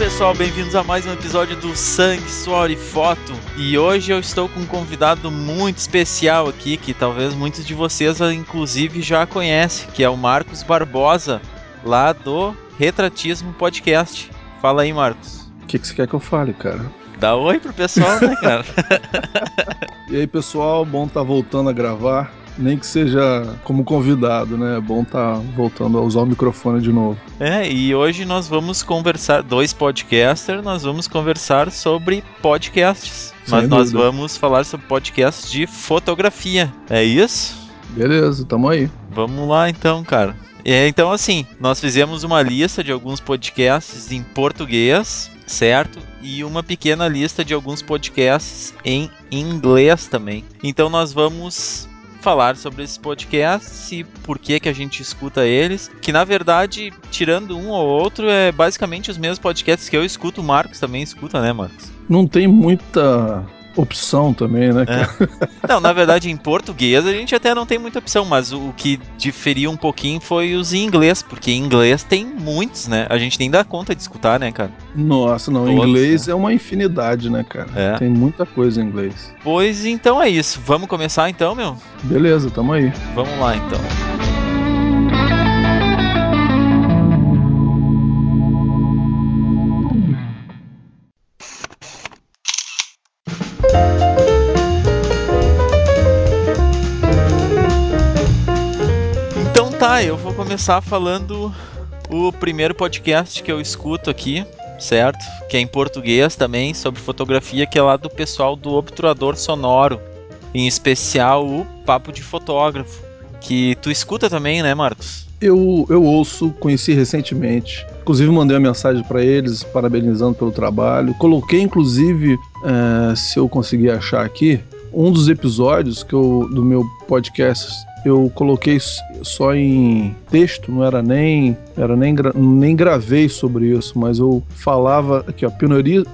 Pessoal, bem-vindos a mais um episódio do Sangue, Suor e Foto. E hoje eu estou com um convidado muito especial aqui, que talvez muitos de vocês inclusive já conhecem, que é o Marcos Barbosa, lá do Retratismo Podcast. Fala aí, Marcos. O que, que você quer que eu fale, cara? Dá oi pro pessoal, né, cara? e aí, pessoal, bom estar tá voltando a gravar nem que seja como convidado, né? É bom estar tá voltando a usar o microfone de novo. É, e hoje nós vamos conversar, dois podcasters, nós vamos conversar sobre podcasts. Sem mas dúvida. nós vamos falar sobre podcasts de fotografia. É isso? Beleza, tamo aí. Vamos lá então, cara. É, então, assim, nós fizemos uma lista de alguns podcasts em português, certo? E uma pequena lista de alguns podcasts em inglês também. Então, nós vamos falar sobre esses podcasts e por que que a gente escuta eles, que na verdade, tirando um ou outro, é basicamente os mesmos podcasts que eu escuto, o Marcos também escuta, né, Marcos? Não tem muita opção também, né? É. Não, na verdade, em português a gente até não tem muita opção, mas o, que diferia um pouquinho foi os em inglês, porque em inglês tem muitos, né? A gente nem dá conta de escutar, né, cara? Nossa, não, Todos, inglês né? é uma infinidade, né, cara? É. Tem muita coisa em inglês. Pois então é isso. Vamos começar então, meu? Beleza, tamo aí. Vamos lá então. Tá, eu vou começar falando o primeiro podcast que eu escuto aqui, certo? Que é em português também, sobre fotografia, que é lá do pessoal do Obturador Sonoro, em especial o Papo de Fotógrafo, que tu escuta também, né, Marcos? Eu, eu ouço, conheci recentemente. Inclusive mandei uma mensagem para eles, parabenizando pelo trabalho. Coloquei, inclusive, é, se eu conseguir achar aqui, um dos episódios que eu, do meu podcast eu coloquei só em texto, não era nem era nem, nem gravei sobre isso, mas eu falava aqui, ó,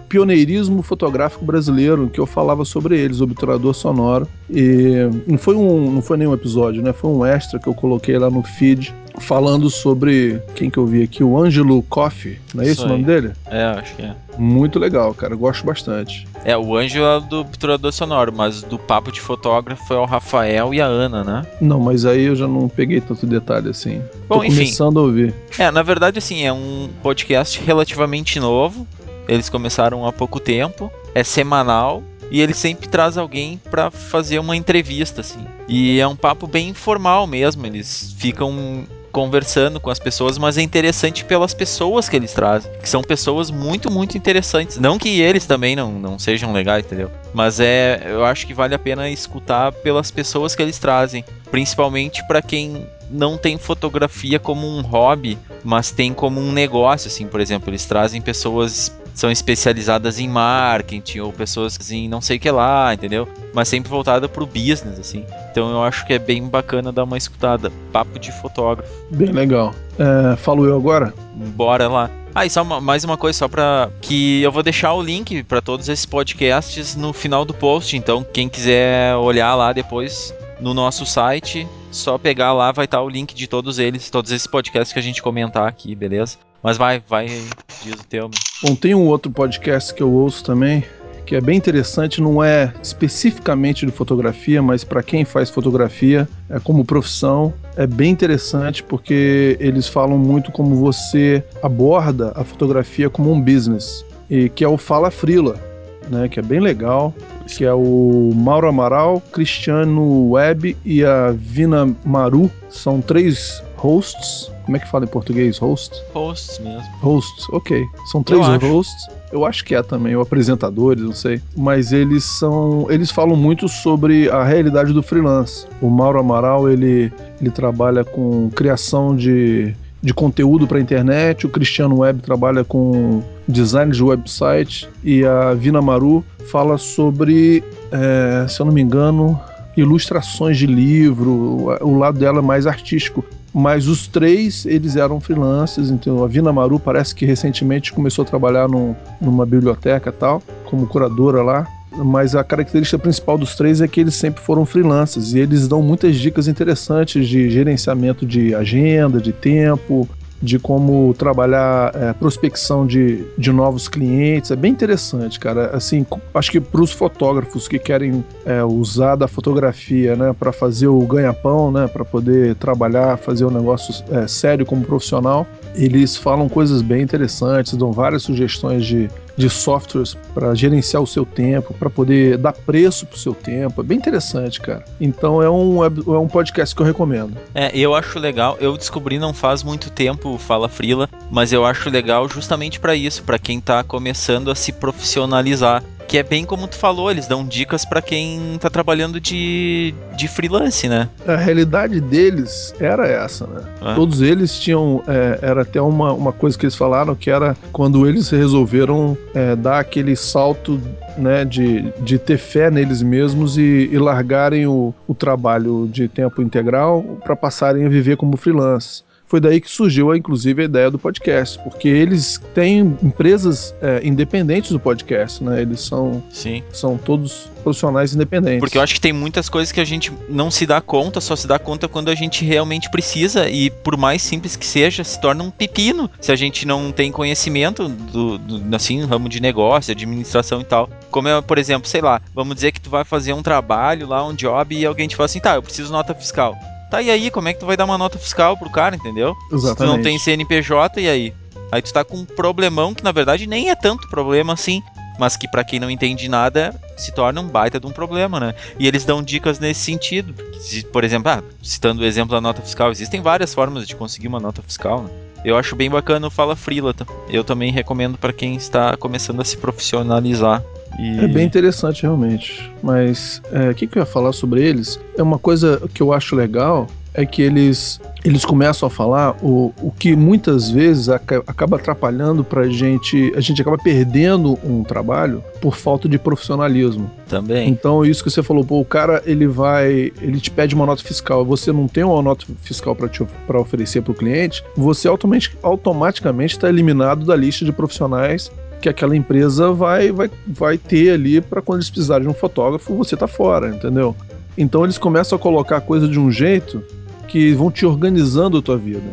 pioneirismo fotográfico brasileiro, que eu falava sobre eles, obturador sonoro. E não foi um, não foi nenhum episódio, né? Foi um extra que eu coloquei lá no feed falando sobre quem que eu vi aqui, o Ângelo Coffee, não é esse o nome dele? É, acho que é. Muito legal, cara, gosto bastante. É, o Ângelo é do obturador sonoro, mas do papo de fotógrafo é o Rafael e a Ana, né? Não, mas aí eu já não peguei tanto detalhe assim. Bom, Tô enfim, começando a ouvir. É, na verdade, assim, é um podcast relativamente novo. Eles começaram há pouco tempo. É semanal e ele sempre traz alguém para fazer uma entrevista assim. E é um papo bem informal mesmo, eles ficam conversando com as pessoas, mas é interessante pelas pessoas que eles trazem, que são pessoas muito, muito interessantes. Não que eles também não, não sejam legais, entendeu? Mas é, eu acho que vale a pena escutar pelas pessoas que eles trazem, principalmente para quem não tem fotografia como um hobby, mas tem como um negócio, assim, por exemplo, eles trazem pessoas são especializadas em marketing ou pessoas em não sei o que lá, entendeu? Mas sempre voltada pro business, assim. Então eu acho que é bem bacana dar uma escutada. Papo de fotógrafo. Bem legal. É, falo eu agora? Bora lá. Ah, e só uma, mais uma coisa, só pra. Que eu vou deixar o link para todos esses podcasts no final do post. Então, quem quiser olhar lá depois no nosso site, só pegar lá, vai estar o link de todos eles, todos esses podcasts que a gente comentar aqui, beleza? Mas vai, vai, diz o teu. Bom, tem um outro podcast que eu ouço também, que é bem interessante, não é especificamente de fotografia, mas para quem faz fotografia, é como profissão, é bem interessante porque eles falam muito como você aborda a fotografia como um business, e que é o Fala Frila, né, que é bem legal, que é o Mauro Amaral, Cristiano Web e a Vina Maru, são três hosts como é que fala em português? Host? Hosts mesmo. Hosts, ok. São três Eu hosts. Eu acho que é também, ou apresentadores, não sei. Mas eles são. Eles falam muito sobre a realidade do freelance. O Mauro Amaral, ele, ele trabalha com criação de, de conteúdo para internet. O Cristiano Web trabalha com design de website. E a Vina Maru fala sobre, é, se eu não me engano, ilustrações de livro, o lado dela é mais artístico. Mas os três, eles eram freelancers, então a Vina Maru parece que recentemente começou a trabalhar num, numa biblioteca tal, como curadora lá. Mas a característica principal dos três é que eles sempre foram freelancers e eles dão muitas dicas interessantes de gerenciamento de agenda, de tempo, de como trabalhar é, prospecção de, de novos clientes. É bem interessante, cara. Assim, acho que para os fotógrafos que querem é, usar da fotografia, né, para fazer o ganha-pão, né, para poder trabalhar, fazer um negócio é, sério como profissional, eles falam coisas bem interessantes, dão várias sugestões de de softwares para gerenciar o seu tempo, para poder dar preço pro seu tempo. É bem interessante, cara. Então é um, é, é um podcast que eu recomendo. É, eu acho legal. Eu descobri não faz muito tempo o Fala Frila, mas eu acho legal justamente para isso, para quem tá começando a se profissionalizar que é bem como tu falou, eles dão dicas para quem tá trabalhando de, de freelance, né? A realidade deles era essa, né? Ah. Todos eles tinham. É, era até uma, uma coisa que eles falaram que era quando eles resolveram é, dar aquele salto né, de, de ter fé neles mesmos e, e largarem o, o trabalho de tempo integral para passarem a viver como freelance. Foi daí que surgiu, inclusive, a ideia do podcast, porque eles têm empresas é, independentes do podcast, né? Eles são, Sim. são todos profissionais independentes. Porque eu acho que tem muitas coisas que a gente não se dá conta, só se dá conta quando a gente realmente precisa e por mais simples que seja, se torna um pepino se a gente não tem conhecimento do, do assim, ramo de negócio, administração e tal. Como é, por exemplo, sei lá, vamos dizer que tu vai fazer um trabalho lá, um job e alguém te fala assim, tá, eu preciso nota fiscal. Tá, e aí, como é que tu vai dar uma nota fiscal pro cara, entendeu? Exatamente. Se tu não tem CNPJ, e aí? Aí tu tá com um problemão que na verdade nem é tanto problema assim, mas que para quem não entende nada se torna um baita de um problema, né? E eles dão dicas nesse sentido. Por exemplo, ah, citando o exemplo da nota fiscal, existem várias formas de conseguir uma nota fiscal, né? Eu acho bem bacana o Fala Frila. Tá? Eu também recomendo para quem está começando a se profissionalizar. E... É bem interessante, realmente. Mas é, o é, que, que eu ia falar sobre eles? É uma coisa que eu acho legal é que eles, eles começam a falar o, o que muitas vezes acaba atrapalhando pra gente, a gente acaba perdendo um trabalho por falta de profissionalismo. Também. Então, isso que você falou, pô, o cara, ele vai, ele te pede uma nota fiscal, você não tem uma nota fiscal para oferecer para o cliente, você automaticamente está eliminado da lista de profissionais que aquela empresa vai, vai, vai ter ali para quando eles precisarem de um fotógrafo, você tá fora, entendeu? Então eles começam a colocar a coisa de um jeito que vão te organizando a tua vida,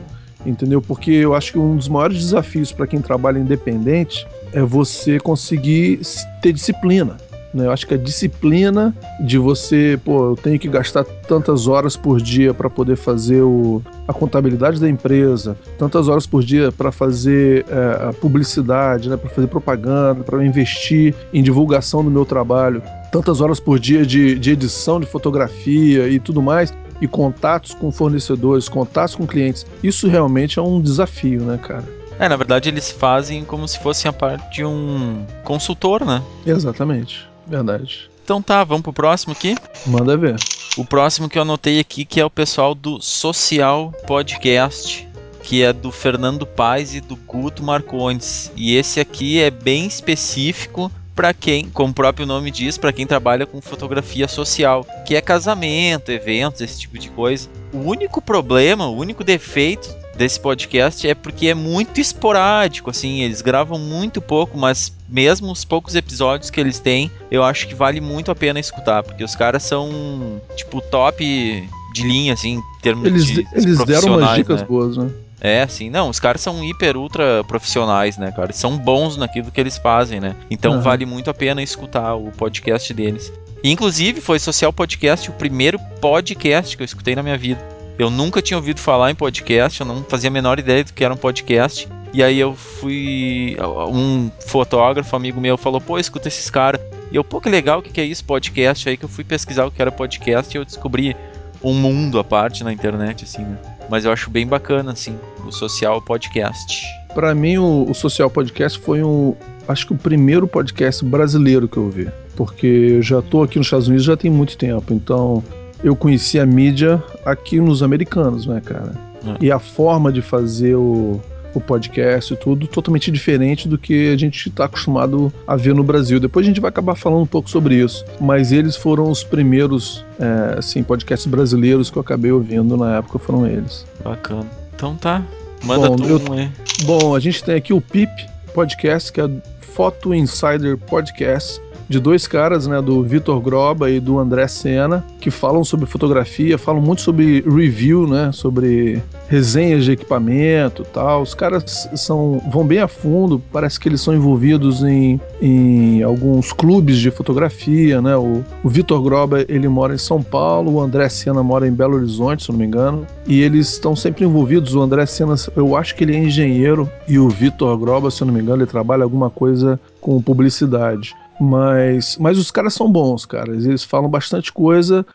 entendeu? Porque eu acho que um dos maiores desafios para quem trabalha independente é você conseguir ter disciplina. Né? Eu acho que a disciplina de você, pô, eu tenho que gastar tantas horas por dia para poder fazer o, a contabilidade da empresa, tantas horas por dia para fazer é, a publicidade, né? para fazer propaganda, para investir em divulgação do meu trabalho, tantas horas por dia de, de edição de fotografia e tudo mais e contatos com fornecedores, contatos com clientes. Isso realmente é um desafio, né, cara? É, na verdade eles fazem como se fossem a parte de um consultor, né? Exatamente. Verdade. Então tá, vamos pro próximo aqui? Manda ver. O próximo que eu anotei aqui que é o pessoal do Social Podcast, que é do Fernando Paz e do Guto Marcondes. E esse aqui é bem específico para quem, como o próprio nome diz, para quem trabalha com fotografia social, que é casamento, eventos, esse tipo de coisa. O único problema, o único defeito desse podcast é porque é muito esporádico, assim, eles gravam muito pouco, mas mesmo os poucos episódios que eles têm, eu acho que vale muito a pena escutar, porque os caras são, tipo, top de linha, assim, em termos eles, de. Eles deram umas dicas né? boas, né? É, assim, não, os caras são hiper ultra profissionais, né, cara? São bons naquilo que eles fazem, né? Então uhum. vale muito a pena escutar o podcast deles. inclusive, foi Social Podcast o primeiro podcast que eu escutei na minha vida. Eu nunca tinha ouvido falar em podcast, eu não fazia a menor ideia do que era um podcast. E aí eu fui. Um fotógrafo, amigo meu, falou: pô, escuta esses caras. E eu, pô, que legal, o que, é isso, podcast? Aí que eu fui pesquisar o que era podcast e eu descobri um mundo à parte na internet, assim, né? Mas eu acho bem bacana, assim, o Social Podcast. Para mim, o, o, Social Podcast foi um. Acho que o primeiro podcast brasileiro que eu vi. Porque eu já tô aqui nos Estados Unidos já tem muito tempo. Então, eu conheci a mídia aqui nos americanos, né, cara? É. E a forma de fazer o, o podcast e tudo totalmente diferente do que a gente está acostumado a ver no Brasil. Depois a gente vai acabar falando um pouco sobre isso. Mas eles foram os primeiros, é, assim, podcasts brasileiros que eu acabei ouvindo na época, foram eles. Bacana. Então tá. Manda bom, tu um. Bom, a gente tem aqui o PIP Podcast, que é Photo Insider Podcast. De dois caras, né, do Vitor Groba e do André Sena, que falam sobre fotografia, falam muito sobre review, né, sobre resenhas de equipamento, tal. Os caras são vão bem a fundo, parece que eles são envolvidos em, em alguns clubes de fotografia, né? O, o Vitor Groba, ele mora em São Paulo, o André Sena mora em Belo Horizonte, se não me engano, e eles estão sempre envolvidos. O André Sena, eu acho que ele é engenheiro e o Vitor Groba, se não me engano, ele trabalha alguma coisa com publicidade. Mas, mas os caras são bons, caras. Eles falam bastante coisa.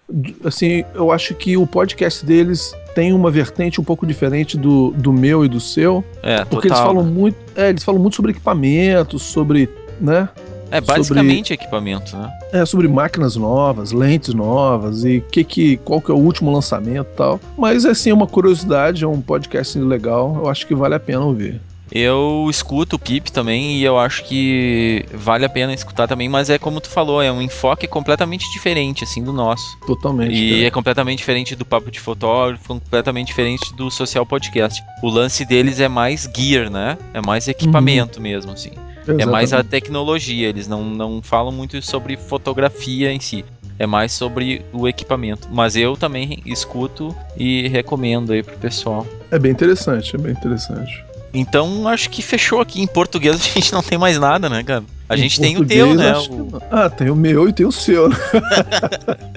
Assim, eu acho que o podcast deles tem uma vertente um pouco diferente do, do meu e do seu. É, porque total, eles falam né? muito. É, eles falam muito sobre equipamentos, sobre. né? É basicamente equipamento, né? É, sobre máquinas novas, lentes novas e que que, qual que é o último lançamento e tal. Mas assim, é uma curiosidade, é um podcast legal, eu acho que vale a pena ouvir. Eu escuto o Pip também e eu acho que vale a pena escutar também, mas é como tu falou, é um enfoque completamente diferente, assim, do nosso. Totalmente. E cara. é completamente diferente do Papo de Fotógrafo, completamente diferente do Social Podcast. O lance deles é mais gear, né? É mais equipamento mesmo, assim. É mais a Exatamente. tecnologia, eles não, não falam muito sobre fotografia em si. É mais sobre o equipamento. Mas eu também escuto e recomendo aí pro pessoal. É bem interessante, é bem interessante. Então acho que fechou aqui. Em português a gente não tem mais nada, né, cara? A Em gente tem o teu, né? o-. Ah, tem o meu e tem o seu. né?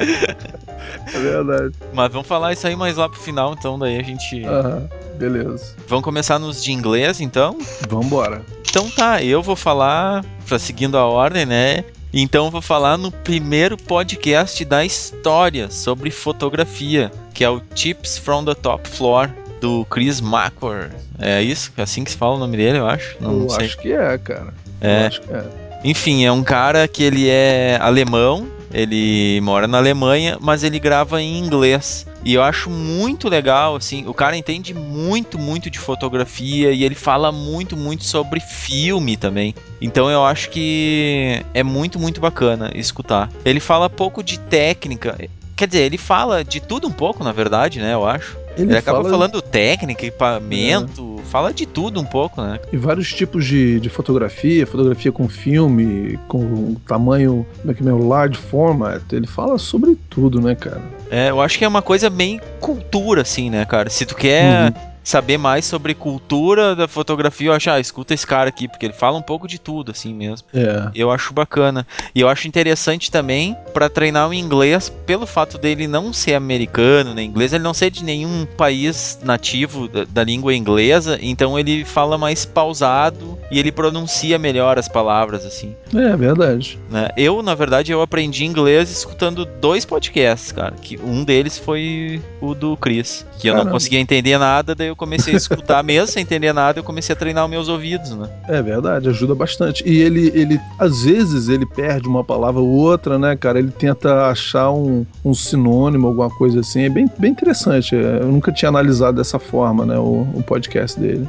é verdade. Mas vamos falar isso aí mais lá pro final, então daí a gente. Aham, beleza. Vamos começar nos de inglês, então? Vambora. Então tá, eu vou falar, pra seguindo a ordem, né? Então eu vou falar no primeiro podcast da história sobre fotografia, que é o Tips from the Top Floor, do Chris Macor. É isso? É assim que se fala o nome dele, eu acho? Não, eu não sei. acho que é, cara. É. Eu acho que é. Enfim, é um cara que ele é alemão, ele mora na Alemanha, mas ele grava em inglês. E eu acho muito legal, assim, o cara entende muito, muito de fotografia e ele fala muito, muito sobre filme também. Então eu acho que é muito, muito bacana escutar. Ele fala pouco de técnica, quer dizer, ele fala de tudo um pouco, na verdade, né, eu acho. Ele, acaba fala falando técnica, equipamento, fala de tudo um pouco, né? E vários tipos de, de fotografia, fotografia com filme, com tamanho, como é que é, large format. Ele fala sobre tudo, né, cara? É, eu acho que é uma coisa bem cultura, assim, né, cara? Se tu quer saber mais sobre cultura da fotografia, eu acho, ah, escuta esse cara aqui, porque ele fala um pouco de tudo, assim mesmo. É. Eu acho bacana. E eu acho interessante também pra treinar o inglês, pelo fato dele não ser americano, nem inglês, ele não ser de nenhum país nativo da, da língua inglesa, então ele fala mais pausado e ele pronuncia melhor as palavras, assim. É verdade. né? Eu, na verdade, eu aprendi inglês escutando dois podcasts, cara. Que um deles foi o do Chris, que eu não Caramba. conseguia entender nada, daí eu comecei a escutar mesmo sem entender nada, eu comecei a treinar os meus ouvidos, né? É verdade, ajuda bastante. E ele, ele, às vezes, ele perde uma palavra ou outra, né, cara? Ele tenta achar um, um sinônimo, alguma coisa assim. É bem, bem interessante. É, Eu nunca tinha analisado dessa forma, né, o, o podcast dele.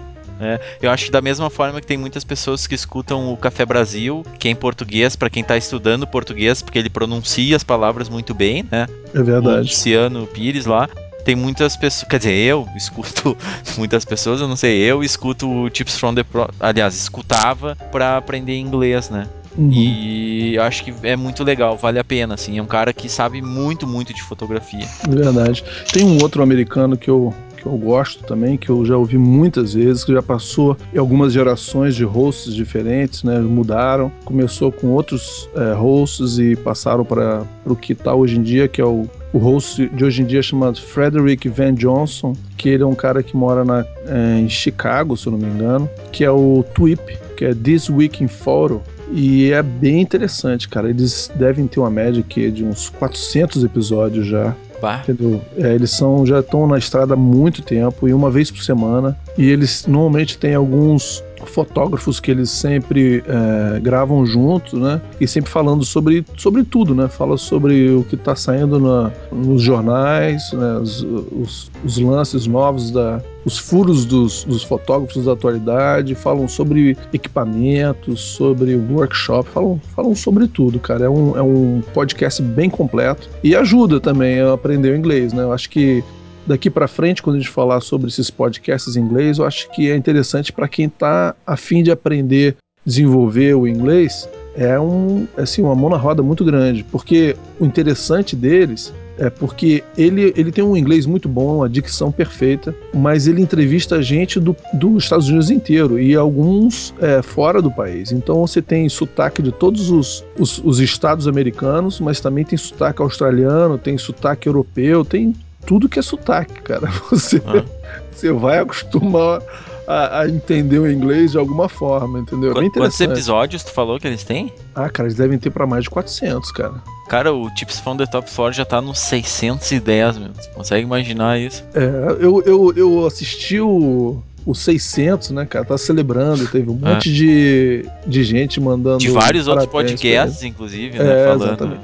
Eu acho que da mesma forma que tem muitas pessoas que escutam o Café Brasil, que é em português, pra quem tá estudando português, porque ele pronuncia as palavras muito bem, né? É o verdade. Luciano Pires lá. Tem muitas pessoas, quer dizer, eu escuto muitas pessoas, eu não sei, eu escuto o Tips from the Pro, aliás, escutava pra aprender inglês, né? Uhum. E acho que é muito legal, vale a pena, assim. É um cara que sabe muito, muito de fotografia. Verdade. Tem um outro americano que eu, que eu gosto também, que eu já ouvi muitas vezes, que já passou em algumas gerações de hosts diferentes, né? Mudaram. Começou com outros é, hosts e passaram para o que está hoje em dia, que é o, o host de hoje em dia chamado Frederick Van Johnson, que ele é um cara que mora na, é, em Chicago, se eu não me engano, que é o Twip, que é This Week in Photo. E é bem interessante, cara. Eles devem ter uma média aqui de uns 400 episódios já. Bah, Entendeu? É, eles são, já estão na estrada há muito tempo e uma vez por semana. E eles normalmente têm alguns fotógrafos que eles sempre é, gravam juntos, né? E sempre falando sobre, sobre tudo, né? Fala sobre o que está saindo na, nos jornais, né? os, os, os lances novos da, os furos dos, dos, fotógrafos da atualidade, falam sobre equipamentos, sobre workshop, falam, falam sobre tudo, cara. É um, é um podcast bem completo e ajuda também a aprender o inglês, né? Eu acho que daqui para frente, quando a gente falar sobre esses podcasts em inglês, eu acho que é interessante para quem está a fim de aprender, desenvolver o inglês, é um, assim, uma mão na roda muito grande, porque o interessante deles é porque ele, ele tem um inglês muito bom, uma dicção perfeita, mas ele entrevista gente do, dos Estados Unidos inteiro e alguns é, fora do país. Então você tem sotaque de todos os, os, os estados americanos, mas também tem sotaque australiano, tem sotaque europeu, tem tudo que é sotaque, cara. Você, ah. você vai acostumar a, a, entender o inglês de alguma forma, entendeu? Qu quantos episódios tu falou que eles têm? Ah, cara, eles devem ter para mais de 400, cara. Cara, o Tips from the Top Floor já tá nos 610, meu. Você consegue imaginar isso? É, eu, eu, eu assisti o, o 600, né, cara? Tá celebrando, teve um é. monte de, de gente mandando. De vários outros podcasts, inclusive, né? É, falando. Exatamente.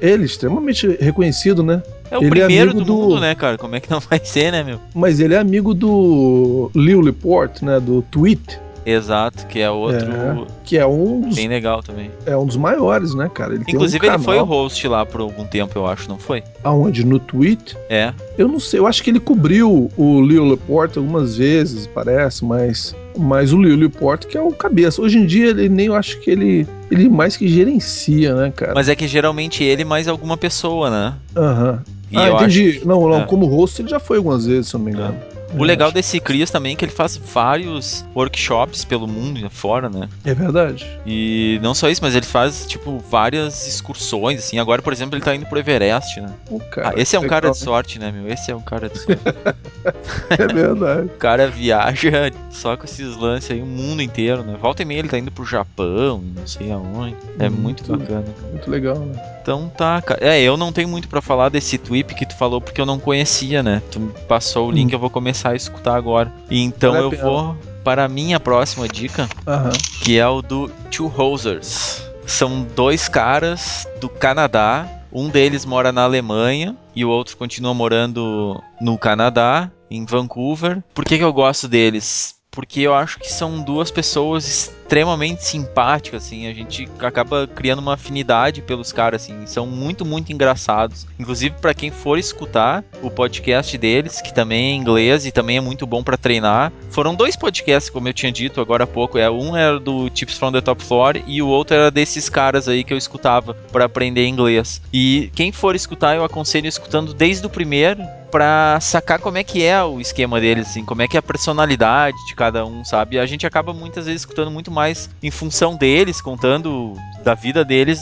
Ele, extremamente reconhecido, né? É o ele é primeiro é do, do, mundo, né, cara? Como é que não vai ser, né, meu? Mas ele é amigo do Lil Laporte, né? Do Tweet. Exato, que é outro. É, que é um dos. Bem legal também. É um dos maiores, né, cara? Ele Inclusive, um ele foi o host lá por algum tempo, eu acho, não foi? Aonde? No Tweet? É. Eu não sei, eu acho que ele cobriu o Leo Laporte algumas vezes, parece, mas. Mas o Leo Laporte que é o cabeça. Hoje em dia, ele nem eu acho que ele. Ele mais que gerencia, né, cara? Mas é que geralmente ele mais alguma pessoa, né? Aham. Uhum. Ah, entendi. Que... Não, não, é. como host ele já foi algumas vezes, se eu não me engano. É. O legal desse Cris também é que ele faz vários workshops pelo mundo e fora, né? É verdade. E não só isso, mas ele faz, tipo, várias excursões, assim. Agora, por exemplo, ele tá indo pro Everest, né? O cara, ah, esse é um legal, cara de sorte, né, meu? Esse é um cara de sorte. é verdade. o cara viaja só com esses lances aí, o mundo inteiro, né? Volta e meia ele tá indo pro Japão, não sei aonde. É muito, muito bacana. Muito legal, né? Então tá, cara. É, eu não tenho muito para falar desse tweet que tu falou porque eu não conhecia, né? Tu passou o link, hum. eu vou começar a escutar agora. Então eu vou para a minha próxima dica, uhum. que é o do Two Hosers. São dois caras do Canadá. Um deles mora na Alemanha e o outro continua morando no Canadá, em Vancouver. Por que, que eu gosto deles? Porque eu acho que são duas pessoas extremamente simpáticas, assim, a gente acaba criando uma afinidade pelos caras, assim, são muito, muito engraçados. Inclusive, para quem for escutar o podcast deles, que também é inglês e também é muito bom para treinar, foram dois podcasts, como eu tinha dito agora há pouco, é um era do Tips from the Top Floor e o outro era desses caras aí que eu escutava para aprender inglês. E quem for escutar, eu aconselho escutando desde o primeiro para sacar como é que é o esquema deles, assim, como é que é a personalidade de cada um, sabe? A gente acaba muitas vezes escutando muito mais em função deles, contando da vida deles,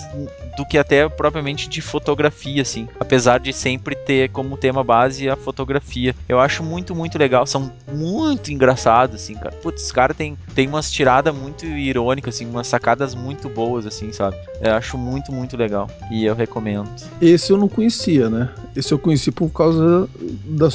do que até propriamente de fotografia, assim. Apesar de sempre ter como tema base a fotografia. Eu acho muito, muito legal. São muito engraçados, assim, cara. Putz, os caras tem, tem umas tiradas muito irônicas, assim, umas sacadas muito boas, assim, sabe? Eu acho muito, muito legal. E eu recomendo. Esse eu não conhecia, né? Esse eu conheci por causa da,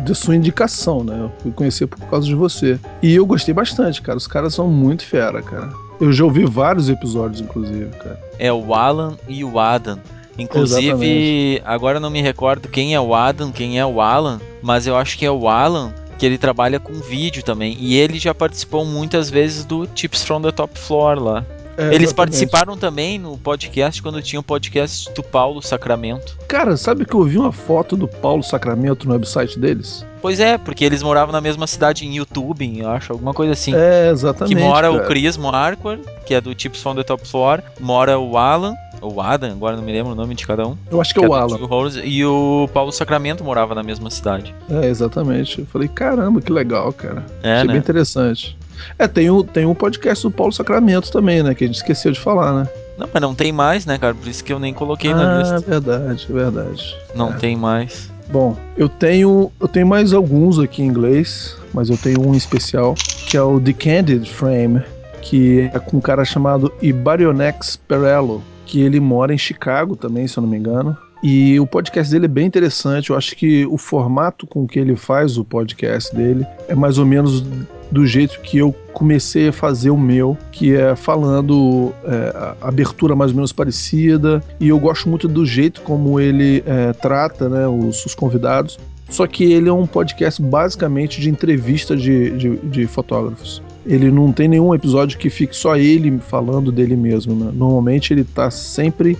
da sua indicação, né? Eu fui conhecer por causa de você. E eu gostei bastante, cara. Os caras são muito fera, cara. Eu já ouvi vários episódios, inclusive, cara. É o Alan e o Adam. Inclusive, Exatamente. agora não me recordo quem é o Adam, quem é o Alan, mas eu acho que é o Alan que ele trabalha com vídeo também. E ele já participou muitas vezes do Tips from the Top Floor lá. É, Eles participaram também no podcast quando tinha o um podcast do Paulo Sacramento. Cara, sabe que eu vi uma foto do Paulo Sacramento no website deles? Pois é, porque eles moravam na mesma cidade em YouTube, eu acho, alguma coisa assim. É, exatamente. Que mora cara. o Chris Marquardt, que é do Tips from the Top Floor, mora o Alan, ou Adam, agora não me lembro o nome de cada um. Eu acho que, que é o é Alan. e o Paulo Sacramento morava na mesma cidade. É, exatamente. Eu falei, caramba, que legal, cara. É, Achei né? bem interessante. É, tem um, tem um podcast do Paulo Sacramento também, né? Que a gente esqueceu de falar, né? Não, mas não tem mais, né, cara? Por isso que eu nem coloquei ah, na lista. verdade, verdade. Não é. tem mais. Bom, eu tenho eu tenho mais alguns aqui em inglês, mas eu tenho um em especial, que é o The Candid Frame, que é com um cara chamado Ibarionex Perello, que ele mora em Chicago também, se eu não me engano. E o podcast dele é bem interessante. Eu acho que o formato com que ele faz o podcast dele é mais ou menos do jeito que eu comecei a fazer o meu, que é falando é, abertura mais ou menos parecida, e eu gosto muito do jeito como ele é, trata né, os, os, convidados. Só que ele é um podcast basicamente de entrevista de, de, de fotógrafos. Ele não tem nenhum episódio que fique só ele falando dele mesmo. Né? Normalmente ele está sempre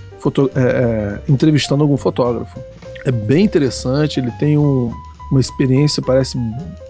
é, é, entrevistando algum fotógrafo. É bem interessante, ele tem um, uma experiência, parece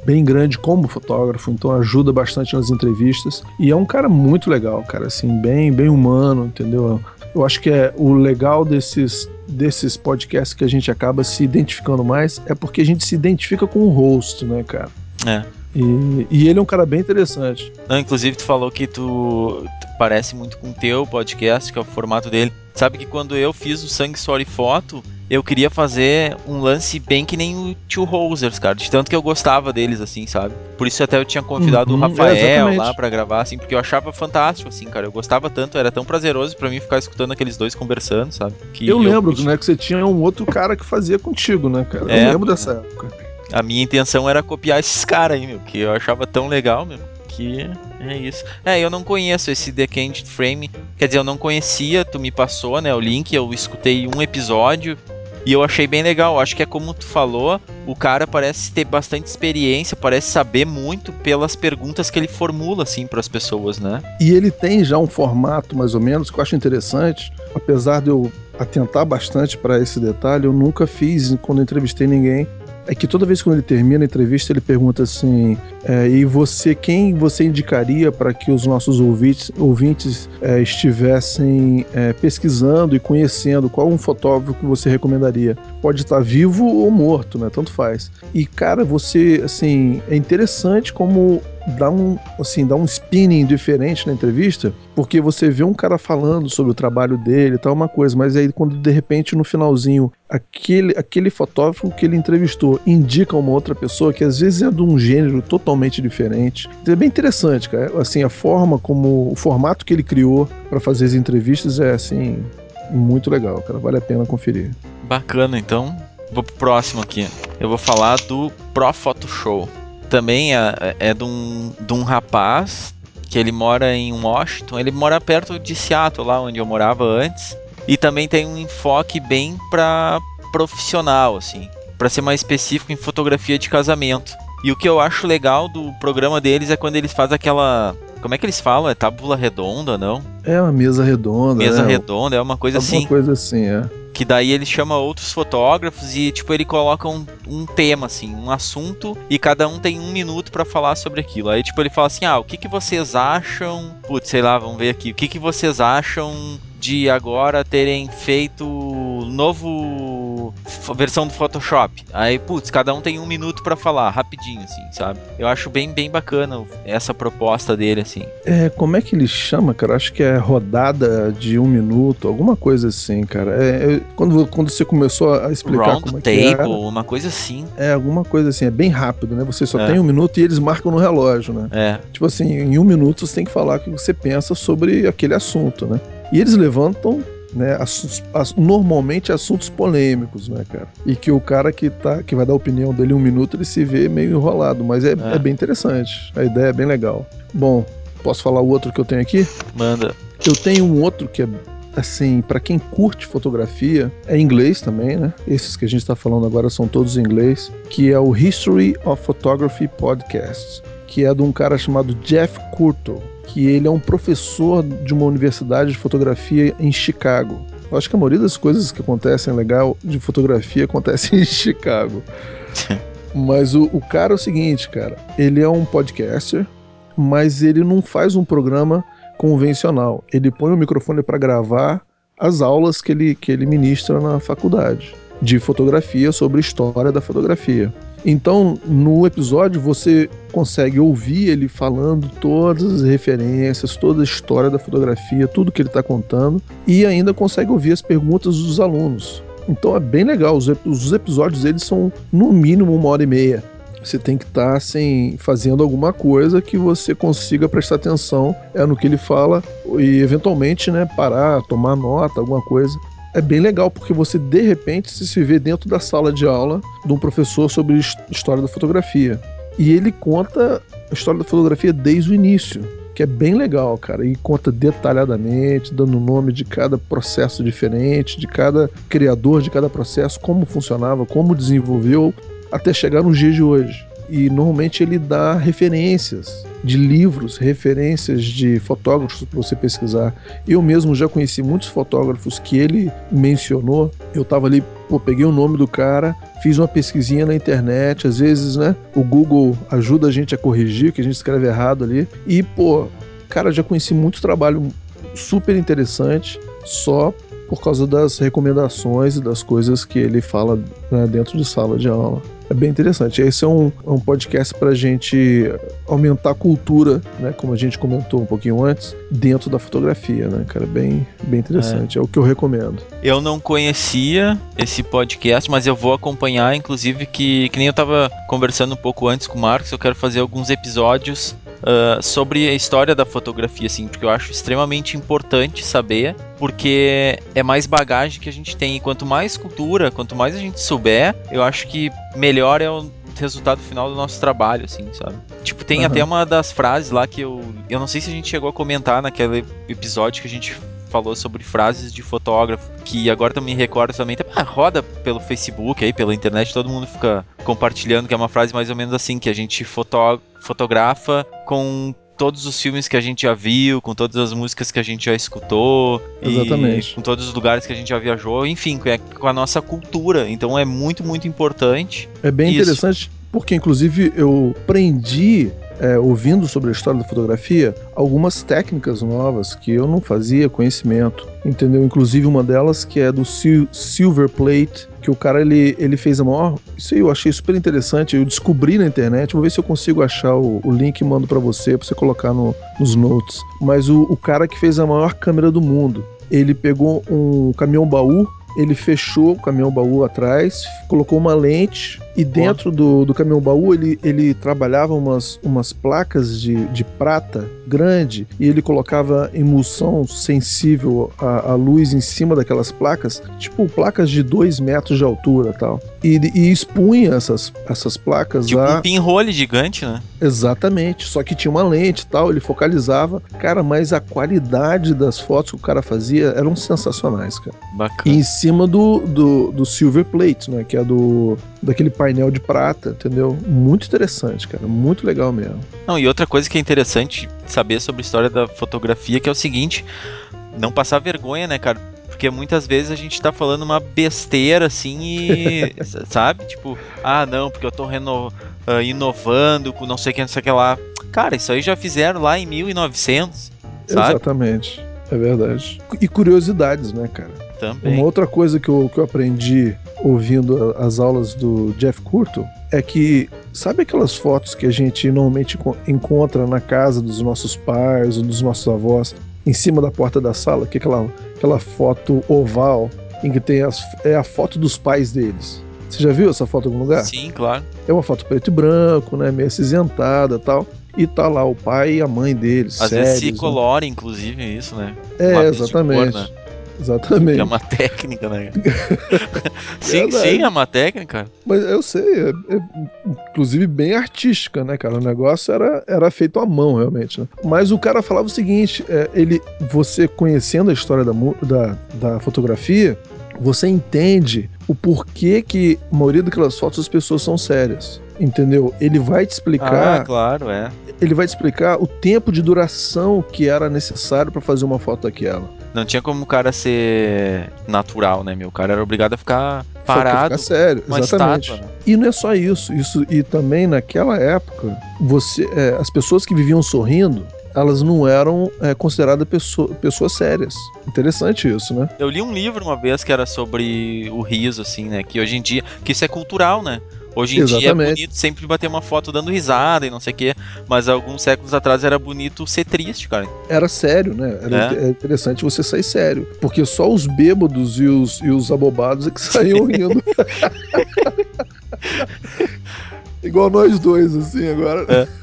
bem grande como fotógrafo, então ajuda bastante nas entrevistas. E é um cara muito legal, cara, assim, bem, bem humano, entendeu? Eu acho que é o legal desses desses podcasts que a gente acaba se identificando mais é porque a gente se identifica com o host, né, cara? É. E, e, ele é um cara bem interessante. Não, inclusive, tu falou que tu, tu, parece muito com o teu podcast, que é o formato dele. Sabe que quando eu fiz o Sangue, Suor e Foto, eu queria fazer um lance bem que nem o Two Rosers, cara. De tanto que eu gostava deles, assim, sabe? Por isso até eu tinha convidado uhum, o Rafael é, lá para gravar, assim, porque eu achava fantástico, assim, cara. Eu gostava tanto, era tão prazeroso para mim ficar escutando aqueles dois conversando, sabe? Que eu, eu lembro, eu... né, que você tinha um outro cara que fazia contigo, né, cara? É, eu lembro dessa época. A minha intenção era copiar esses caras aí, meu, que eu achava tão legal, meu, que é isso. É, eu não conheço esse The Candid Frame, quer dizer, eu não conhecia, tu me passou, né, o link, eu escutei um episódio e eu achei bem legal. Acho que é como tu falou, o cara parece ter bastante experiência, parece saber muito pelas perguntas que ele formula, assim, para as pessoas, né? E ele tem já um formato, mais ou menos, que eu acho interessante, apesar de eu atentar bastante para esse detalhe, eu nunca fiz quando entrevistei ninguém é que toda vez que ele termina a entrevista, ele pergunta assim: é, e você, quem você indicaria para que os nossos ouvintes, ouvintes é, estivessem é, pesquisando e conhecendo? Qual um fotógrafo que você recomendaria? Pode estar vivo ou morto, né? Tanto faz. E, cara, você, assim, é interessante como dá um, assim, dá um spinning diferente na entrevista, porque você vê um cara falando sobre o trabalho dele tal, uma coisa, mas aí quando de repente no finalzinho aquele, aquele fotógrafo que ele entrevistou indica uma outra pessoa que às vezes é de um gênero totalmente diferente. É bem interessante, cara. Assim, a forma como o formato que ele criou para fazer as entrevistas é assim muito legal, cara. Vale a pena conferir. Bacana, então. Vou pro próximo aqui. Eu vou falar do Pro Photo Show também é, é de, um, de um rapaz que ele mora em Washington, ele mora perto de Seattle, lá onde eu morava antes, e também tem um enfoque bem para profissional, assim, para ser mais específico em fotografia de casamento. E o que eu acho legal do programa deles é quando eles fazem aquela como é que eles falam? É tábula redonda, não? É uma mesa redonda. Mesa é, redonda, é uma coisa assim. Uma coisa assim, é. Que daí ele chama outros fotógrafos e, tipo, ele coloca um, um tema, assim, um assunto, e cada um tem um minuto para falar sobre aquilo. Aí, tipo, ele fala assim: ah, o que, que vocês acham? Putz, sei lá, vamos ver aqui. O que, que vocês acham de agora terem feito novo versão do Photoshop. Aí, putz, cada um tem um minuto para falar, rapidinho, assim, sabe? Eu acho bem, bem bacana essa proposta dele, assim. É, como é que ele chama, cara? Acho que é rodada de um minuto, alguma coisa assim, cara. É, é quando, quando você começou a explicar Round como é table, que era, uma coisa assim. É, alguma coisa assim, é bem rápido, né? Você só é. tem um minuto e eles marcam no relógio, né? É. Tipo assim, em um minuto você tem que falar o que você pensa sobre aquele assunto, né? E eles levantam né, normalmente assuntos polêmicos, né, cara? E que o cara que, tá, que vai dar a opinião dele em um minuto, ele se vê meio enrolado, mas é, é. é bem interessante. A ideia é bem legal. Bom, posso falar o outro que eu tenho aqui? Manda. Eu tenho um outro que é assim, para quem curte fotografia, é inglês também, né? Esses que a gente está falando agora são todos em inglês, que é o History of Photography Podcast, que é de um cara chamado Jeff Curto que ele é um professor de uma universidade de fotografia em Chicago. Eu acho que a maioria das coisas que acontecem legal de fotografia acontecem em Chicago. mas o, o cara é o seguinte, cara, ele é um podcaster, mas ele não faz um programa convencional. Ele põe o microfone para gravar as aulas que ele, que ele ministra na faculdade de fotografia sobre história da fotografia. Então, no episódio, você consegue ouvir ele falando todas as referências, toda a história da fotografia, tudo que ele está contando, e ainda consegue ouvir as perguntas dos alunos. Então é bem legal. Os, os episódios eles são no mínimo uma hora e meia. Você tem que estar tá, assim, fazendo alguma coisa que você consiga prestar atenção é no que ele fala e eventualmente, né, parar, tomar nota, alguma coisa é bem legal porque você de repente se vê dentro da sala de aula de um professor sobre história da fotografia. E ele conta a história da fotografia desde o início, que é bem legal, cara, e conta detalhadamente, dando o nome de cada processo diferente, de cada criador de cada processo, como funcionava, como desenvolveu, até chegar nos dias de hoje. E normalmente ele dá referências de livros, referências de fotógrafos para você pesquisar. Eu mesmo já conheci muitos fotógrafos que ele mencionou. Eu estava ali, pô, peguei o nome do cara, fiz uma pesquisinha na internet, às vezes, né, o Google ajuda a gente a corrigir que a gente escreve errado ali. E, pô, cara, já conheci muito trabalho super interessante só por causa das recomendações e das coisas que ele fala né, dentro de sala de aula. É bem interessante. Esse é um, é um podcast para a gente aumentar a cultura, né? Como a gente comentou um pouquinho antes, dentro da fotografia, né, cara? Bem, bem interessante. É. é o que eu recomendo. Eu não conhecia esse podcast, mas eu vou acompanhar, inclusive, que, que nem eu estava conversando um pouco antes com o Marcos, eu quero fazer alguns episódios uh, sobre a história da fotografia, assim, porque eu acho extremamente importante saber, porque é mais bagagem que a gente tem. E quanto mais cultura, quanto mais a gente souber, eu acho que melhor é o resultado final do nosso trabalho, assim, sabe? Tipo, tem uhum. até uma das frases lá que eu. Eu não sei se a gente chegou a comentar naquele episódio que a gente falou sobre frases de fotógrafo, que agora também me recordo também, ah, roda pelo Facebook aí, pela internet, todo mundo fica compartilhando, que é uma frase mais ou menos assim, que a gente foto fotografa com todos os filmes que a gente já viu, com todas as músicas que a gente já escutou, Exatamente. com todos os lugares que a gente já viajou, enfim, é com a nossa cultura. Então é muito, muito importante. É bem isso. interessante porque inclusive eu prendi é, ouvindo sobre a história da fotografia, algumas técnicas novas que eu não fazia conhecimento, entendeu? Inclusive uma delas que é do sil silver plate, que o cara ele, ele fez a maior. Isso aí eu achei super interessante. Eu descobri na internet. Vou ver se eu consigo achar o, o link e mando para você, para você colocar no, nos notes. Mas o, o cara que fez a maior câmera do mundo, ele pegou um caminhão baú ele fechou o caminhão baú atrás, colocou uma lente e dentro do, do caminhão baú ele, ele trabalhava umas, umas placas de, de prata grande e ele colocava emulsão sensível à, à luz em cima daquelas placas, tipo placas de 2 metros de altura tal. E, e expunha essas, essas placas tipo a... um pinhole gigante, né? Exatamente, só que tinha uma lente e tal, ele focalizava. Cara, mas a qualidade das fotos que o cara fazia eram sensacionais, cara. Bacana. E em cima do, do, do silver plate, né? Que é do daquele painel de prata, entendeu? Muito interessante, cara. Muito legal mesmo. Não, e outra coisa que é interessante saber sobre a história da fotografia, que é o seguinte, não passar vergonha, né, cara? Porque muitas vezes a gente tá falando uma besteira assim e. sabe? Tipo, ah, não, porque eu tô reno, uh, inovando com não sei o que, não sei o que lá. Cara, isso aí já fizeram lá em 1900. Sabe? Exatamente. É verdade. E curiosidades, né, cara? Também. Uma outra coisa que eu, que eu aprendi ouvindo as aulas do Jeff Curto é que sabe aquelas fotos que a gente normalmente encontra na casa dos nossos pais ou dos nossos avós em cima da porta da sala, que é aquela, aquela foto oval em que tem as, é a foto dos pais deles. Você já viu essa foto em algum lugar? Sim, claro. É uma foto preto e branco, né, meio acinzentada, tal. E tá lá o pai e a mãe deles. Às sérios, vezes se né? colore, inclusive, isso, né? É, exatamente. Cor, né? Exatamente. É uma técnica, né? sim, sim, é uma técnica. Mas eu sei, é, é, inclusive bem artística, né, cara? O negócio era, era feito à mão, realmente. Né? Mas o cara falava o seguinte: é, ele, você conhecendo a história da, da, da fotografia, você entende o porquê que a maioria daquelas fotos as pessoas são sérias. Entendeu? Ele vai te explicar. Ah, claro, é. Ele vai te explicar o tempo de duração que era necessário para fazer uma foto daquela. Não tinha como o cara ser natural, né, meu? O cara era obrigado a ficar parado. Ficar sério, exatamente. Estátua, né? E não é só isso. Isso e também naquela época, você, é, as pessoas que viviam sorrindo, elas não eram é, consideradas pessoa, pessoas sérias. Interessante isso, né? Eu li um livro uma vez que era sobre o riso, assim, né? Que hoje em dia, que isso é cultural, né? Hoje em Exatamente. dia é bonito sempre bater uma foto dando risada e não sei o quê, mas alguns séculos atrás era bonito ser triste, cara. Era sério, né? Era é. interessante você sair sério. Porque só os bêbados e os, e os abobados é que saíam rindo. Igual nós dois, assim, agora. É.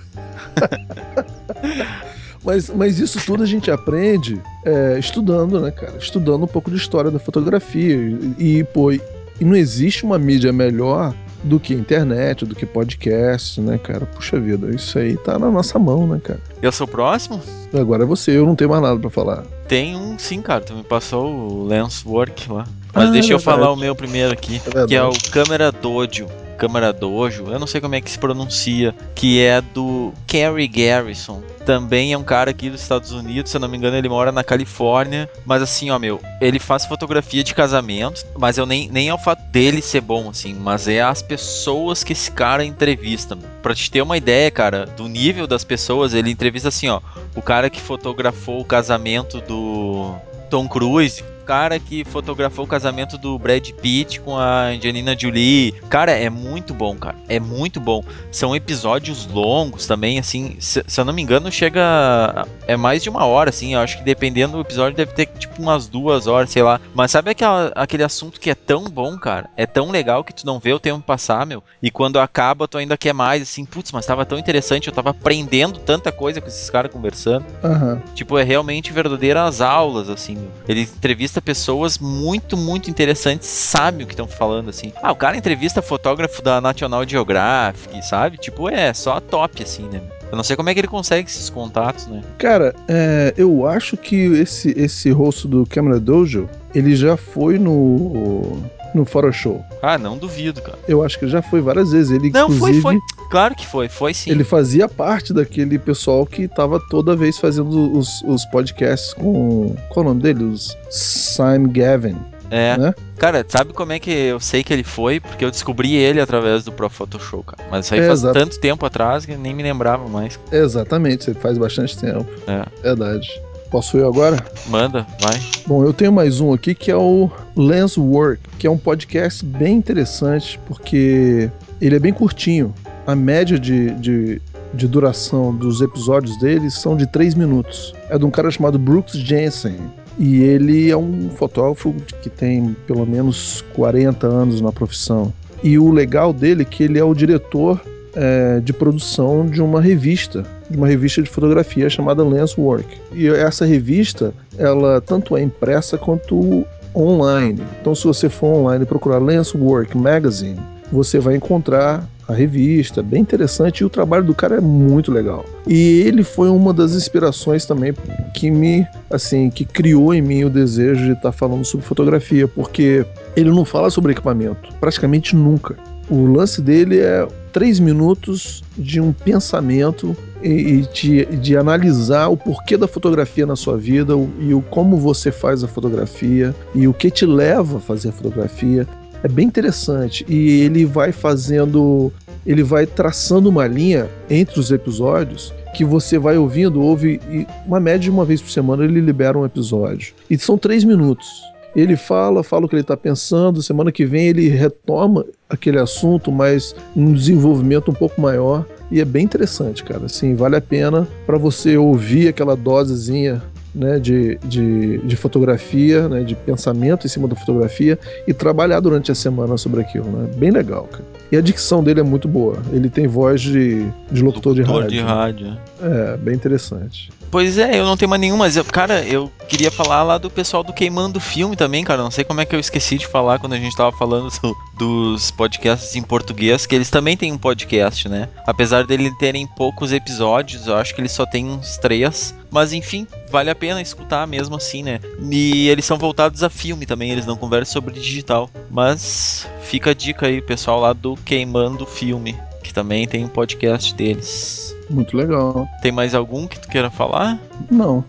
Mas, mas isso tudo a gente aprende é, estudando, né, cara? Estudando um pouco de história da fotografia. E, e, pô, e não existe uma mídia melhor do que internet, do que podcast, né, cara? Puxa vida, isso aí tá na nossa mão, né, cara? Eu sou o próximo? Agora é você, eu não tenho mais nada para falar. Tem um sim, cara. Tu me passou o Lenswork lá. Mas ah, deixa é eu falar o meu primeiro aqui, é que é o Câmera Dojo. Câmara Dojo, eu não sei como é que se pronuncia, que é do Kerry Garrison. Também é um cara aqui dos Estados Unidos, se eu não me engano, ele mora na Califórnia. Mas assim, ó, meu, ele faz fotografia de casamento, mas eu nem, nem é o fato dele ser bom, assim, mas é as pessoas que esse cara entrevista. Pra te ter uma ideia, cara, do nível das pessoas, ele entrevista assim, ó, o cara que fotografou o casamento do Tom Cruise, cara que fotografou o casamento do Brad Pitt com a Angelina Jolie. Cara, é muito bom, cara. É muito bom. São episódios longos também, assim. Se, se eu não me engano, chega. É mais de uma hora, assim. Eu acho que dependendo do episódio, deve ter tipo umas duas horas, sei lá. Mas sabe aquela, aquele assunto que é tão bom, cara? É tão legal que tu não vê o tempo passar, meu. E quando acaba, tu ainda quer mais, assim. Putz, mas tava tão interessante. Eu tava aprendendo tanta coisa com esses caras conversando. Uhum. Tipo, é realmente verdadeiras aulas, assim. Ele entrevista entrevista pessoas muito, muito interessantes, sabe o que estão falando, assim. Ah, o cara entrevista fotógrafo da National Geographic, sabe? Tipo, é só top, assim, né? Eu não sei como é que ele consegue esses contatos, né? Cara, é, eu acho que esse, esse rosto do Camera Dojo, ele já foi no no Photoshop. Ah, não duvido, cara. Eu acho que já foi várias vezes. Ele, não, foi, foi. Claro que foi, foi sim. Ele fazia parte daquele pessoal que tava toda vez fazendo os, os podcasts com. Qual é o nome dele? Os Simon Gavin. É. Né? Cara, sabe como é que eu sei que ele foi? Porque eu descobri ele através do Pro Photoshop, cara. Mas isso aí é, faz exato. tanto tempo atrás que nem me lembrava mais. Exatamente, faz bastante tempo. É. Verdade. Posso eu agora? Manda, vai. Bom, eu tenho mais um aqui que é o Lens Work, que é um podcast bem interessante porque ele é bem curtinho. A média de, de, de duração dos episódios dele são de 3 minutos. É de um cara chamado Brooks Jensen. E ele é um fotógrafo que tem pelo menos 40 anos na profissão. E o legal dele é que ele é o diretor é, de produção de uma revista, de uma revista de fotografia chamada Lens Work. E essa revista, ela tanto é impressa quanto online. Então, se você for online procurar Lens Work Magazine, você vai encontrar a revista, bem interessante, e o trabalho do cara é muito legal. E ele foi uma das inspirações também que me, assim, que criou em mim o desejo de estar falando sobre fotografia, porque ele não fala sobre equipamento, praticamente nunca. O lance dele é três minutos de um pensamento e, de, de, analisar o porquê da fotografia na sua vida e o como você faz a fotografia e o que te leva a fazer a fotografia. É bem interessante e ele vai fazendo, ele vai traçando uma linha entre os episódios que você vai ouvindo, ouve e uma média de uma vez por semana ele libera um episódio. E são três minutos. Ele fala, fala o que ele está pensando. Semana que vem ele retoma aquele assunto, mas um desenvolvimento um pouco maior. E é bem interessante, cara. Assim, vale a pena para você ouvir aquela dosezinha né, de, de, de, fotografia, né, de pensamento em cima da fotografia e trabalhar durante a semana sobre aquilo. Né? Bem legal, cara. E a dicção dele é muito boa. Ele tem voz de, de locutor, locutor de rádio. de rádio. É, bem interessante. Pois é, eu não tenho mais nenhum, mas, eu, cara, eu queria falar lá do pessoal do Queimando Filme também, cara. Não sei como é que eu esqueci de falar quando a gente tava falando do, dos podcasts em português, que eles também têm um podcast, né? Apesar dele terem poucos episódios, eu acho que eles só tem uns três. Mas enfim, vale a pena escutar mesmo assim, né? E eles são voltados a filme também, eles não conversam sobre digital. Mas fica a dica aí, pessoal lá do Queimando Filme, que também tem um podcast deles. Muito legal. Tem mais algum que tu queira falar? Não.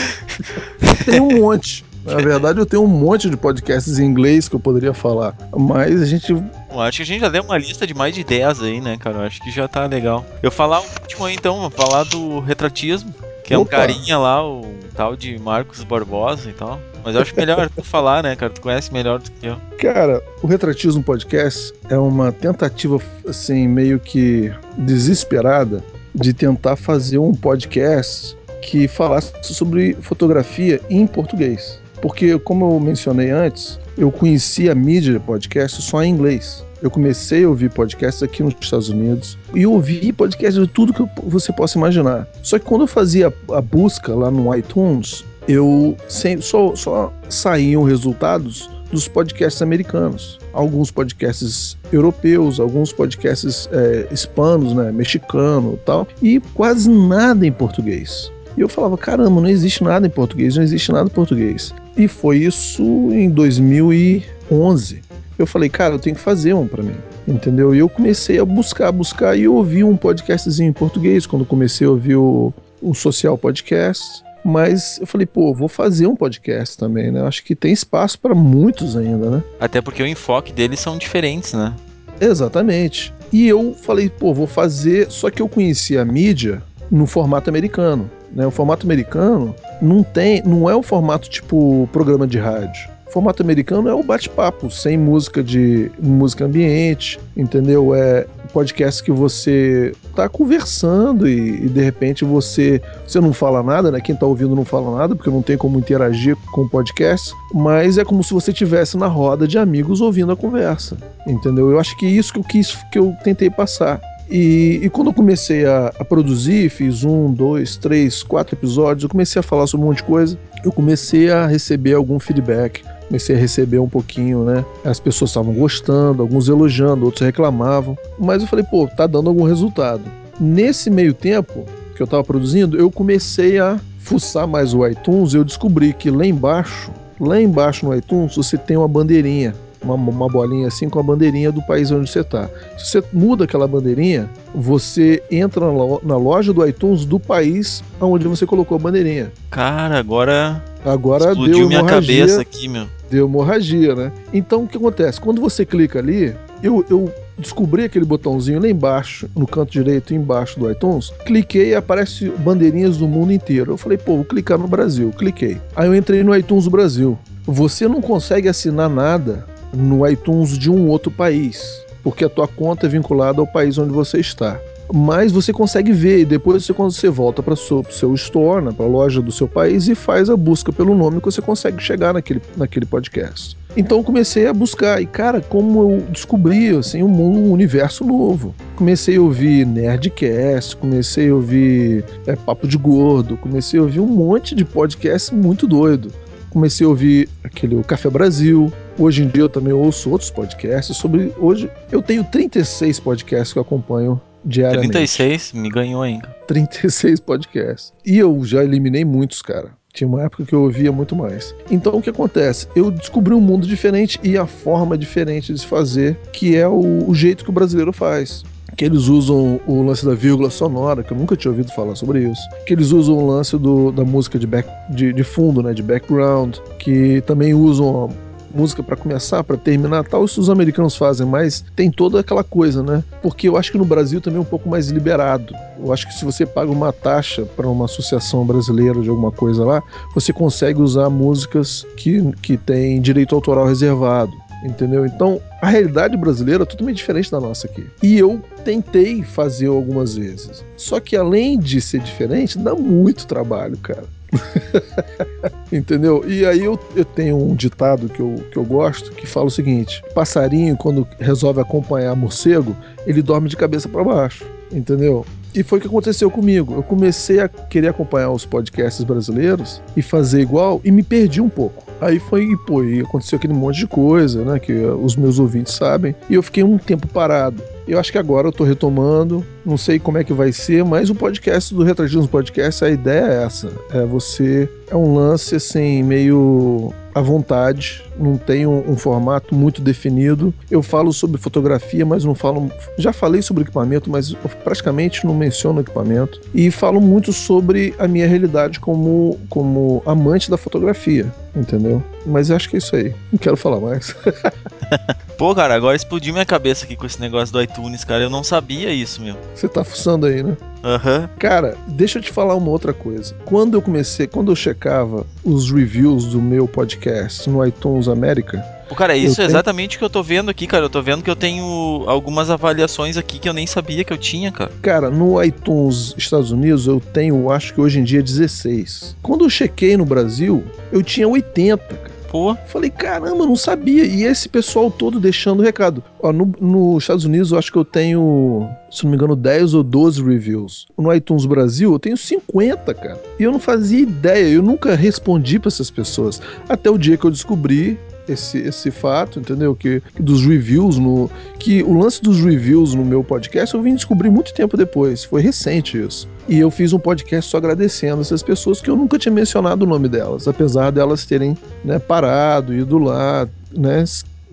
tem um monte. Na verdade, eu tenho um monte de podcasts em inglês que eu poderia falar. Mas a gente. Eu acho que a gente já deu uma lista de mais de 10 aí, né, cara? Eu acho que já tá legal. Eu falar o último aí, então, vou falar do retratismo. Que é Opa. um carinha lá, o tal de Marcos Barbosa e tal. Mas eu acho melhor tu falar, né, cara? Tu conhece melhor do que eu. Cara, o Retratismo Podcast é uma tentativa, assim, meio que desesperada de tentar fazer um podcast que falasse sobre fotografia em português. Porque, como eu mencionei antes, eu conheci a mídia de podcast só em inglês. Eu comecei a ouvir podcasts aqui nos Estados Unidos e ouvi podcasts de tudo que você possa imaginar. Só que quando eu fazia a busca lá no iTunes, eu só, só saíam resultados dos podcasts americanos. Alguns podcasts europeus, alguns podcasts é, hispanos, né, mexicano e tal, e quase nada em português. E eu falava, caramba, não existe nada em português, não existe nada em português. E foi isso em 2011. Eu falei, cara, eu tenho que fazer um para mim, entendeu? E eu comecei a buscar, buscar e eu ouvi um podcastzinho em português quando comecei a ouvir o, o Social Podcast. Mas eu falei, pô, vou fazer um podcast também, né? Acho que tem espaço para muitos ainda, né? Até porque o enfoque deles são diferentes, né? Exatamente. E eu falei, pô, vou fazer. Só que eu conheci a mídia no formato americano. Né? O formato americano não tem, não é o formato tipo programa de rádio. O formato americano é o bate-papo, sem música de música ambiente, entendeu? É podcast que você tá conversando e, e, de repente você você não fala nada, né? Quem tá ouvindo não fala nada porque não tem como interagir com o podcast, mas é como se você tivesse na roda de amigos ouvindo a conversa, entendeu? Eu acho que é isso que eu quis que eu tentei passar. E, e, quando eu comecei a, a, produzir, fiz um, dois, três, quatro episódios, eu comecei a falar sobre um monte de coisa, eu comecei a receber algum feedback, comecei a receber um pouquinho, né? As pessoas estavam gostando, alguns elogiando, outros reclamavam, mas eu falei, pô, tá dando algum resultado. Nesse meio tempo que eu tava produzindo, eu comecei a fuçar mais o iTunes e eu descobri que lá embaixo, lá embaixo no iTunes, você tem uma bandeirinha uma, uma bolinha assim com a bandeirinha do país onde você está. Se você muda aquela bandeirinha, você entra na loja do iTunes do país onde você colocou a bandeirinha. Cara, agora. Agora Explodiu deu minha cabeça aqui, meu. Deu hemorragia, né? Então o que acontece? Quando você clica ali, eu, eu descobri aquele botãozinho lá embaixo, no canto direito, embaixo do iTunes, cliquei e aparece bandeirinhas do mundo inteiro. Eu falei, pô, vou clicar no Brasil. Cliquei. Aí eu entrei no iTunes do Brasil. Você não consegue assinar nada no iTunes de um outro país, porque a tua conta é vinculada ao país onde você está. Mas você consegue ver e depois você, quando você volta para o seu, seu store, né, para a loja do seu país e faz a busca pelo nome que você consegue chegar naquele, naquele podcast. Então eu comecei a buscar e cara, como eu descobri assim um um universo novo. Comecei a ouvir Nerdcast, comecei a ouvir é, Papo de Gordo, comecei a ouvir um monte de podcast muito doido comecei a ouvir aquele o Café Brasil. Hoje em dia eu também ouço outros podcasts sobre. Hoje eu tenho 36 podcasts que eu acompanho diariamente. 36? Me ganhou ainda. 36 podcasts. E eu já eliminei muitos, cara. Tinha uma época que eu ouvia muito mais. Então o que acontece? Eu descobri um mundo diferente e a forma diferente de se fazer, que é o, o jeito que o brasileiro faz que eles usam o lance da vírgula sonora, que eu nunca tinha ouvido falar sobre isso. Que eles usam o lance do, da música de, back, de, de fundo, né, de background, que também usam música para começar, para terminar, tal, isso os americanos fazem, mas tem toda aquela coisa, né? Porque eu acho que no Brasil também é um pouco mais liberado. Eu acho que se você paga uma taxa para uma associação brasileira de alguma coisa lá, você consegue usar músicas que, que tem direito autoral reservado entendeu? Então, a realidade brasileira é totalmente diferente da nossa aqui. E eu tentei fazer algumas vezes. Só que além de ser diferente, dá muito trabalho, cara. Entendeu? E aí eu, eu tenho um ditado que eu, que eu gosto que fala o seguinte: passarinho, quando resolve acompanhar morcego, ele dorme de cabeça para baixo. Entendeu? E foi o que aconteceu comigo. Eu comecei a querer acompanhar os podcasts brasileiros e fazer igual e me perdi um pouco. Aí foi, pô, e aconteceu aquele monte de coisa, né? Que os meus ouvintes sabem. E eu fiquei um tempo parado. Eu acho que agora eu tô retomando, não sei como é que vai ser, mas o podcast do Retragismo Podcast, a ideia é essa. É você. É um lance assim, meio à vontade, não tem um, um, formato muito definido. Eu falo sobre fotografia, mas não falo. Já falei sobre equipamento, mas praticamente não menciono equipamento. E falo muito sobre a minha realidade como, como amante da fotografia, entendeu? Mas acho que é isso aí. Não quero falar mais. Pô, cara, agora explodiu minha cabeça aqui com esse negócio do iTunes, cara. Eu não sabia isso, meu. Você tá fuçando aí, né? Aham. Uhum. Cara, deixa eu te falar uma outra coisa. Quando eu comecei, quando eu checava os reviews do meu podcast no iTunes América, Pô, cara, isso é exatamente o que eu tô vendo aqui, cara. Eu tô vendo que eu tenho algumas avaliações aqui que eu nem sabia que eu tinha, cara. Cara, no iTunes Estados Unidos eu tenho, acho que hoje em dia 16. Quando eu chequei no Brasil, eu tinha 80, cara. Pô. Falei, caramba, não sabia. E esse pessoal todo deixando recado. Ó, no, nos Estados Unidos eu acho que eu tenho, se não me engano, 10 ou 12 reviews. No iTunes Brasil eu tenho 50, cara. E eu não fazia ideia, eu nunca respondi para essas pessoas. Até o dia que eu descobri esse, esse fato, entendeu? Que, dos reviews no. Que o lance dos reviews no meu podcast eu vim descobrir muito tempo depois. Foi recente isso. E eu fiz um podcast só agradecendo essas pessoas que eu nunca tinha mencionado o nome delas, apesar delas terem né, parado, ido lá, né?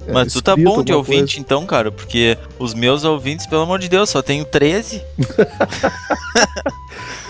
É, Mas tu tá bom de ouvinte coisa. então, cara, porque os meus ouvintes, pelo amor de Deus, só tenho 13.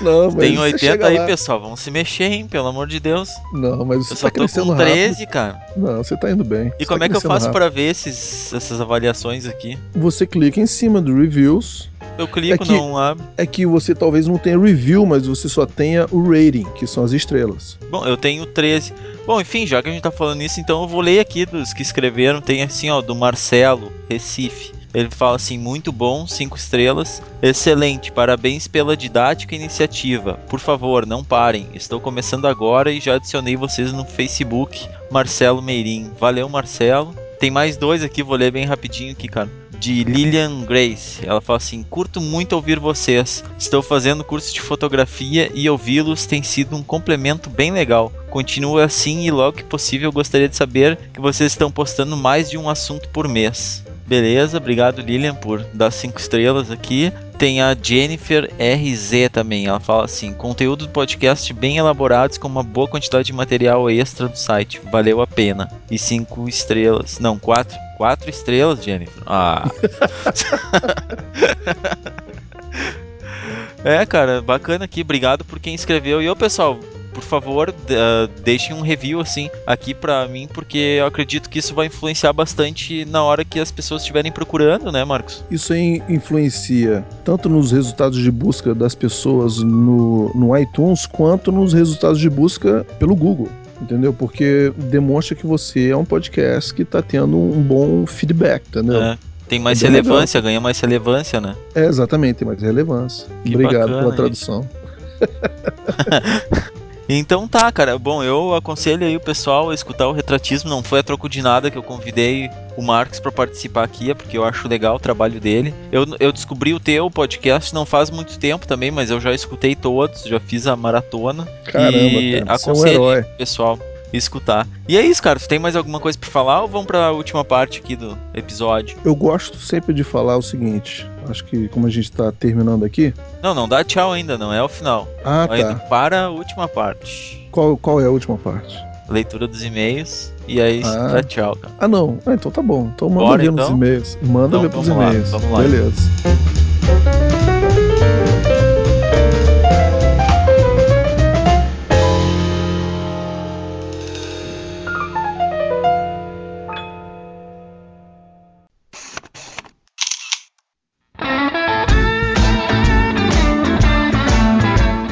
Não, mas Tem 80 aí, lá. pessoal. Vamos se mexer, hein? Pelo amor de Deus. Não, mas você eu só tá tô com 13, rápido. cara. Não, você tá indo bem. E você como tá é que eu faço para ver esses, essas avaliações aqui? Você clica em cima do reviews. Eu clico, é que, não abre. É que você talvez não tenha review, mas você só tenha o rating, que são as estrelas. Bom, eu tenho 13. Bom, enfim, já que a gente tá falando isso, então eu vou ler aqui dos que escreveram. Tem assim, ó, do Marcelo, Recife. Ele fala assim: muito bom, cinco estrelas. Excelente, parabéns pela didática e iniciativa. Por favor, não parem. Estou começando agora e já adicionei vocês no Facebook. Marcelo Meirim. Valeu, Marcelo. Tem mais dois aqui, vou ler bem rapidinho aqui, cara. De Lilian Grace. Ela fala assim: Curto muito ouvir vocês. Estou fazendo curso de fotografia e ouvi-los tem sido um complemento bem legal. Continua assim e logo que possível gostaria de saber que vocês estão postando mais de um assunto por mês. Beleza, obrigado Lilian por dar cinco estrelas aqui. Tem a Jennifer RZ também. Ela fala assim: conteúdo do podcast bem elaborados com uma boa quantidade de material extra do site. Valeu a pena. E cinco estrelas. Não, quatro. Quatro estrelas, Jennifer. Ah. é, cara, bacana aqui. Obrigado por quem escreveu. E ô, pessoal, por favor, uh, deixem um review assim aqui para mim, porque eu acredito que isso vai influenciar bastante na hora que as pessoas estiverem procurando, né, Marcos? Isso aí influencia tanto nos resultados de busca das pessoas no, no iTunes, quanto nos resultados de busca pelo Google entendeu? Porque demonstra que você é um podcast que está tendo um bom feedback, entendeu? É, tem mais é relevância, ganha mais relevância, né? É, exatamente, tem mais relevância. Que Obrigado bacana, pela tradução. Então tá, cara. Bom, eu aconselho aí o pessoal a escutar o retratismo. Não foi a troco de nada que eu convidei o Marcos para participar aqui, é porque eu acho legal o trabalho dele. Eu, eu descobri o teu podcast não faz muito tempo também, mas eu já escutei todos, já fiz a maratona. Caramba, cara, aconselho é um pessoal escutar. E é isso, cara. Tu tem mais alguma coisa para falar ou vamos para a última parte aqui do episódio? Eu gosto sempre de falar o seguinte. Acho que como a gente tá terminando aqui. Não, não dá tchau ainda, não é o final. Ah, Vai tá. Para a última parte. Qual, qual é a última parte? Leitura dos e-mails e aí ah. dá tchau, cara. Ah, não. Ah, então tá bom. Então manda Bora, ver então? nos e-mails. Manda então, ver pros e-mails. Lá, vamos lá.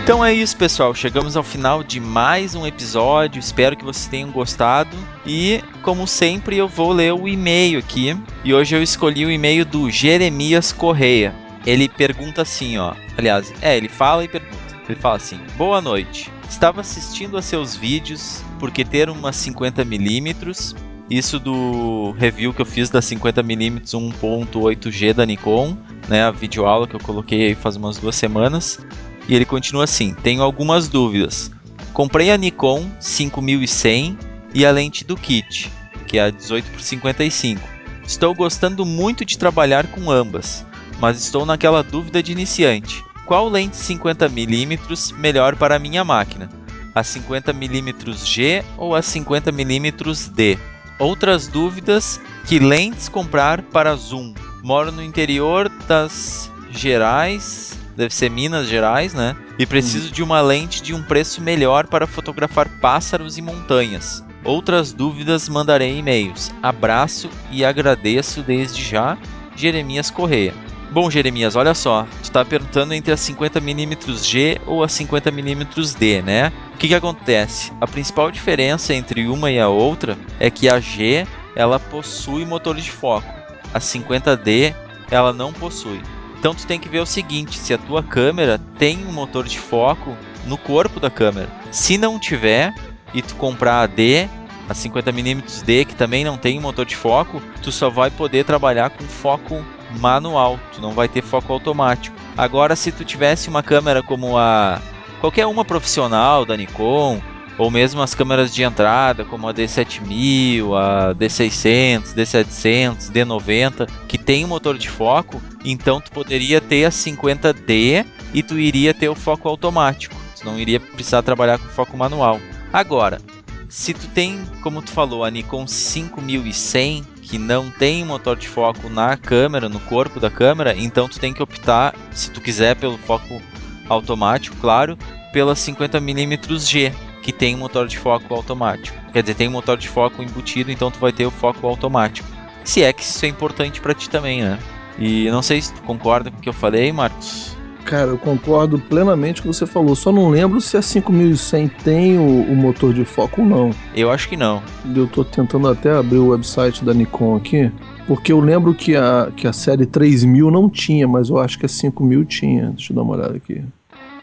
Então é isso, pessoal. Chegamos ao final de mais um episódio. Espero que vocês tenham gostado. E, como sempre, eu vou ler o e-mail aqui. E hoje eu escolhi o e-mail do Jeremias Correia. Ele pergunta assim, ó. Aliás, é, ele fala e pergunta. Ele fala assim: Boa noite. Estava assistindo a seus vídeos porque ter umas 50mm. Isso do review que eu fiz da 50mm 1.8G da Nikon, né? A videoaula que eu coloquei aí faz umas duas semanas. E ele continua assim: Tenho algumas dúvidas. Comprei a Nikon 5100 e a lente do kit, que é a 18 por 55. Estou gostando muito de trabalhar com ambas, mas estou naquela dúvida de iniciante. Qual lente 50mm melhor para minha máquina? A 50mm G ou a 50mm D? Outras dúvidas: que lentes comprar para zoom? Moro no interior das Gerais deve ser Minas Gerais, né? E preciso hum. de uma lente de um preço melhor para fotografar pássaros e montanhas. Outras dúvidas mandarei e-mails. Abraço e agradeço desde já, Jeremias Correia. Bom, Jeremias, olha só, tu está perguntando entre a 50mm G ou a 50mm D, né? O que, que acontece? A principal diferença entre uma e a outra é que a G ela possui motor de foco, a 50D ela não possui. Então tu tem que ver o seguinte, se a tua câmera tem um motor de foco no corpo da câmera. Se não tiver e tu comprar a D, a 50mm D, que também não tem motor de foco, tu só vai poder trabalhar com foco manual, tu não vai ter foco automático. Agora se tu tivesse uma câmera como a qualquer uma profissional da Nikon, ou mesmo as câmeras de entrada, como a D7000, a D600, D700, D90, que tem um motor de foco, então tu poderia ter a 50D e tu iria ter o foco automático. Tu não iria precisar trabalhar com foco manual. Agora, se tu tem, como tu falou, a Nikon 5100, que não tem motor de foco na câmera, no corpo da câmera, então tu tem que optar, se tu quiser, pelo foco automático, claro, pela 50mm G, que tem motor de foco automático. Quer dizer, tem motor de foco embutido, então tu vai ter o foco automático. Se é que isso é importante para ti também, né? E não sei se tu concorda com o que eu falei, Marcos. Cara, eu concordo plenamente com o que você falou. Só não lembro se a 5100 tem o, o, motor de foco ou não. Eu acho que não. Eu tô tentando até abrir o website da Nikon aqui. Porque eu lembro que a, que a série 3000 não tinha, mas eu acho que a 5000 tinha. Deixa eu dar uma olhada aqui.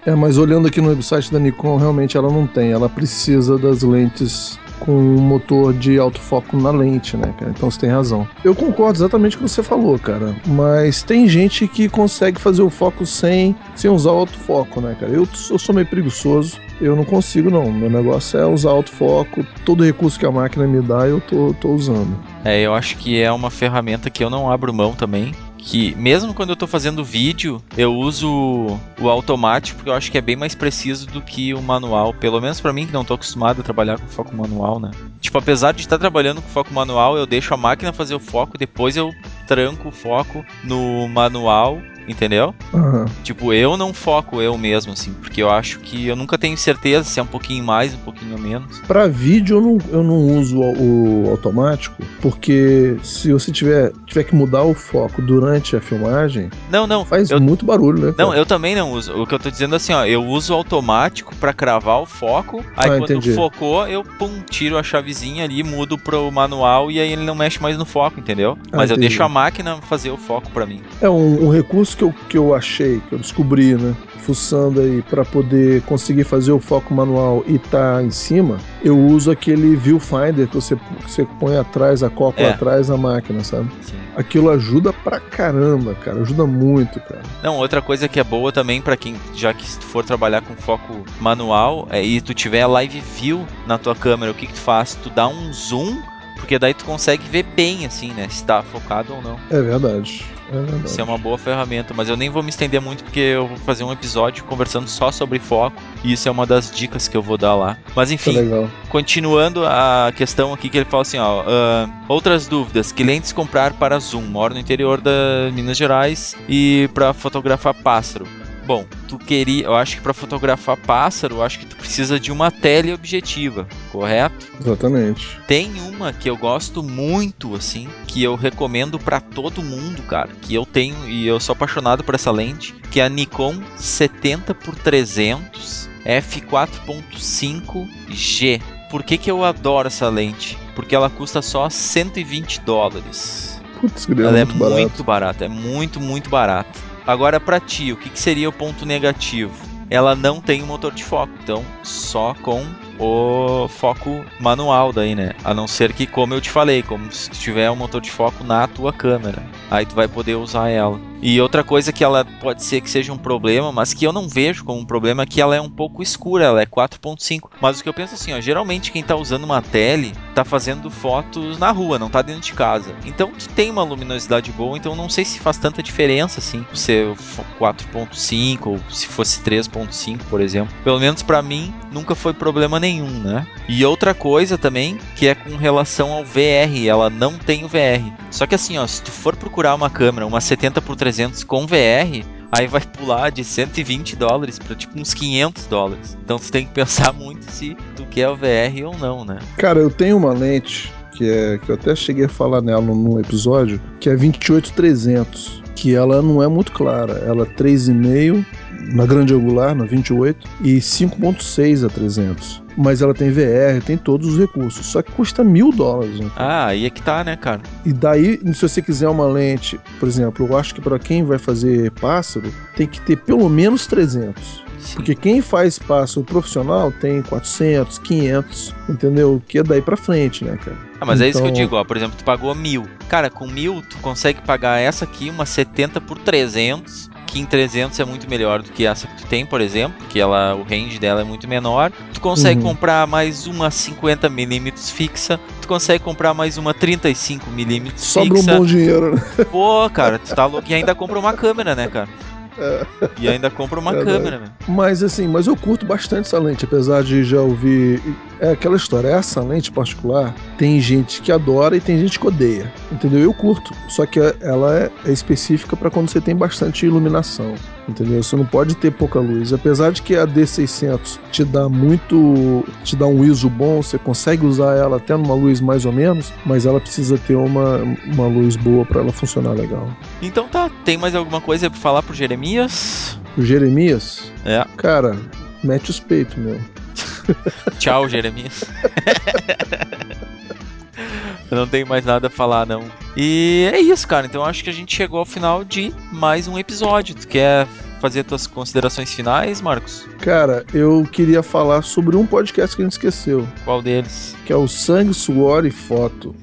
É, mas olhando aqui no website da Nikon, realmente ela não tem. Ela precisa das lentes com um motor de autofoco na lente, né, cara? Então você tem razão. Eu concordo exatamente com o que você falou, cara. Mas tem gente que consegue fazer o foco sem, sem usar o autofoco, né, cara? Eu, eu sou meio preguiçoso. Eu não consigo, não. Meu negócio é usar autofoco. Todo recurso que a máquina me dá, eu tô, tô usando. É, eu acho que é uma ferramenta que eu não abro mão também que mesmo quando eu tô fazendo vídeo, eu uso o automático, porque eu acho que é bem mais preciso do que o manual. Pelo menos para mim, que não tô acostumado a trabalhar com foco manual, né? Tipo, apesar de estar trabalhando com foco manual, eu deixo a máquina fazer o foco, depois eu tranco o foco no manual entendeu? Uhum. Tipo, eu não foco eu mesmo, assim, porque eu acho que eu nunca tenho certeza se é um pouquinho mais, um pouquinho menos. Para vídeo eu não, eu não uso o, o, automático, porque se você tiver, tiver que mudar o foco durante a filmagem, não, não, faz eu, muito barulho, né? Cara? Não, eu também não uso. O que eu tô dizendo assim, ó, eu uso automático para cravar o foco, aí ah, quando entendi. focou, eu pum, tiro a chavezinha ali, mudo pro manual e aí ele não mexe mais no foco, entendeu? Ah, Mas eu deixo a máquina fazer o foco para mim. É um, um recurso que eu, que eu achei, que eu descobri, né? Fuçando aí para poder conseguir fazer o foco manual e tá em cima, eu uso aquele viewfinder que você, que você põe atrás, acopla é. atrás da máquina, sabe? Sim. Aquilo ajuda pra caramba, cara. Ajuda muito, cara. Não, outra coisa que é boa também para quem, já que for trabalhar com foco manual é, e tu tiver a live view na tua câmera, o que, que tu faz? Tu dá um zoom porque daí tu consegue ver bem, assim, né? Se tá focado ou não. É verdade. É. Isso é uma boa ferramenta, mas eu nem vou me estender muito porque eu vou fazer um episódio conversando só sobre foco e isso é uma das dicas que eu vou dar lá. Mas enfim, continuando a questão aqui que ele fala assim, ó, uh, outras dúvidas, que lentes comprar para zoom? Moro no interior da Minas Gerais e para fotografar pássaro. Bom, tu queria, eu acho que para fotografar pássaro, eu acho que tu precisa de uma teleobjetiva, correto? Exatamente. Tem uma que eu gosto muito assim, que eu recomendo para todo mundo, cara, que eu tenho e eu sou apaixonado por essa lente, que é a Nikon 70 por 300 f4.5G. Por que, que eu adoro essa lente? Porque ela custa só 120 dólares. Putz, ela é muito, é muito barata, é muito, muito barata. Agora, para ti, o que, que seria o ponto negativo? Ela não tem um motor de foco, então só com o foco manual daí, né? A não ser que, como eu te falei, como se tiver um motor de foco na tua câmera, aí tu vai poder usar ela. E outra coisa que ela pode ser que seja um problema, mas que eu não vejo como um problema, é que ela é um pouco escura, ela é 4.5. Mas o que eu penso assim, ó, geralmente quem tá usando uma tele tá fazendo fotos na rua, não tá dentro de casa. Então tu tem uma luminosidade boa, então não sei se faz tanta diferença assim, ser 4.5 ou se fosse 3.5, por exemplo. Pelo menos para mim nunca foi problema nenhum, né? E outra coisa também, que é com relação ao VR, ela não tem o VR. Só que assim, ó, se tu for procurar uma câmera, uma 70 por 300 com VR, aí vai pular de 120 dólares para tipo uns 500 dólares. Então tu tem que pensar muito se tu quer o VR ou não, né? Cara, eu tenho uma lente que é que eu até cheguei a falar nela num episódio, que é 28300, que ela não é muito clara, ela é 3,5 na grande angular, na 28, e 5.6 a 300 mas ela tem VR, tem todos os recursos. Só que custa mil dólares. Né, ah, aí é que tá, né, cara? E daí, se você quiser uma lente, por exemplo, eu acho que para quem vai fazer pássaro, tem que ter pelo menos 300. Sim. Porque quem faz pássaro profissional tem 400, 500, entendeu? Que é daí pra frente, né, cara? Ah, mas então... é isso que eu então digo, ó. Por exemplo, tu pagou mil. Cara, com mil, tu consegue pagar essa aqui, uma 70 por 300 que em 300 é muito melhor do que essa que tu tem, por exemplo, que ela, o range dela é muito menor. Tu consegue uhum. comprar mais uma 50mm fixa, tu consegue comprar mais uma 35mm fixa. Sobra um bom dinheiro, né? Pô, cara, tu tá louco e ainda compra uma câmera, né, cara? É. E ainda compra uma é câmera, velho. Mas assim, mas eu curto bastante essa lente, apesar de já ouvir. É aquela história, essa lente particular, tem gente que adora e tem gente que odeia. Entendeu? Eu curto. Só que ela é, é específica para quando você tem bastante iluminação entendeu? Você não pode ter pouca luz. Apesar de que a D600 te dá muito, te dá um ISO bom, você consegue usar ela até numa luz mais ou menos, mas ela precisa ter uma, uma luz boa para ela funcionar legal. Então tá, tem mais alguma coisa para falar pro Jeremias? O Jeremias? É. Cara, mete os peitos, meu. Tchau, Jeremias. Eu não tenho mais nada a falar, não. E é isso, cara. Então acho que a gente chegou ao final de mais um episódio. Tu quer fazer tuas considerações finais, Marcos? Cara, eu queria falar sobre um podcast que a gente esqueceu. Qual deles? Que é o Sangue, Suor e Foto.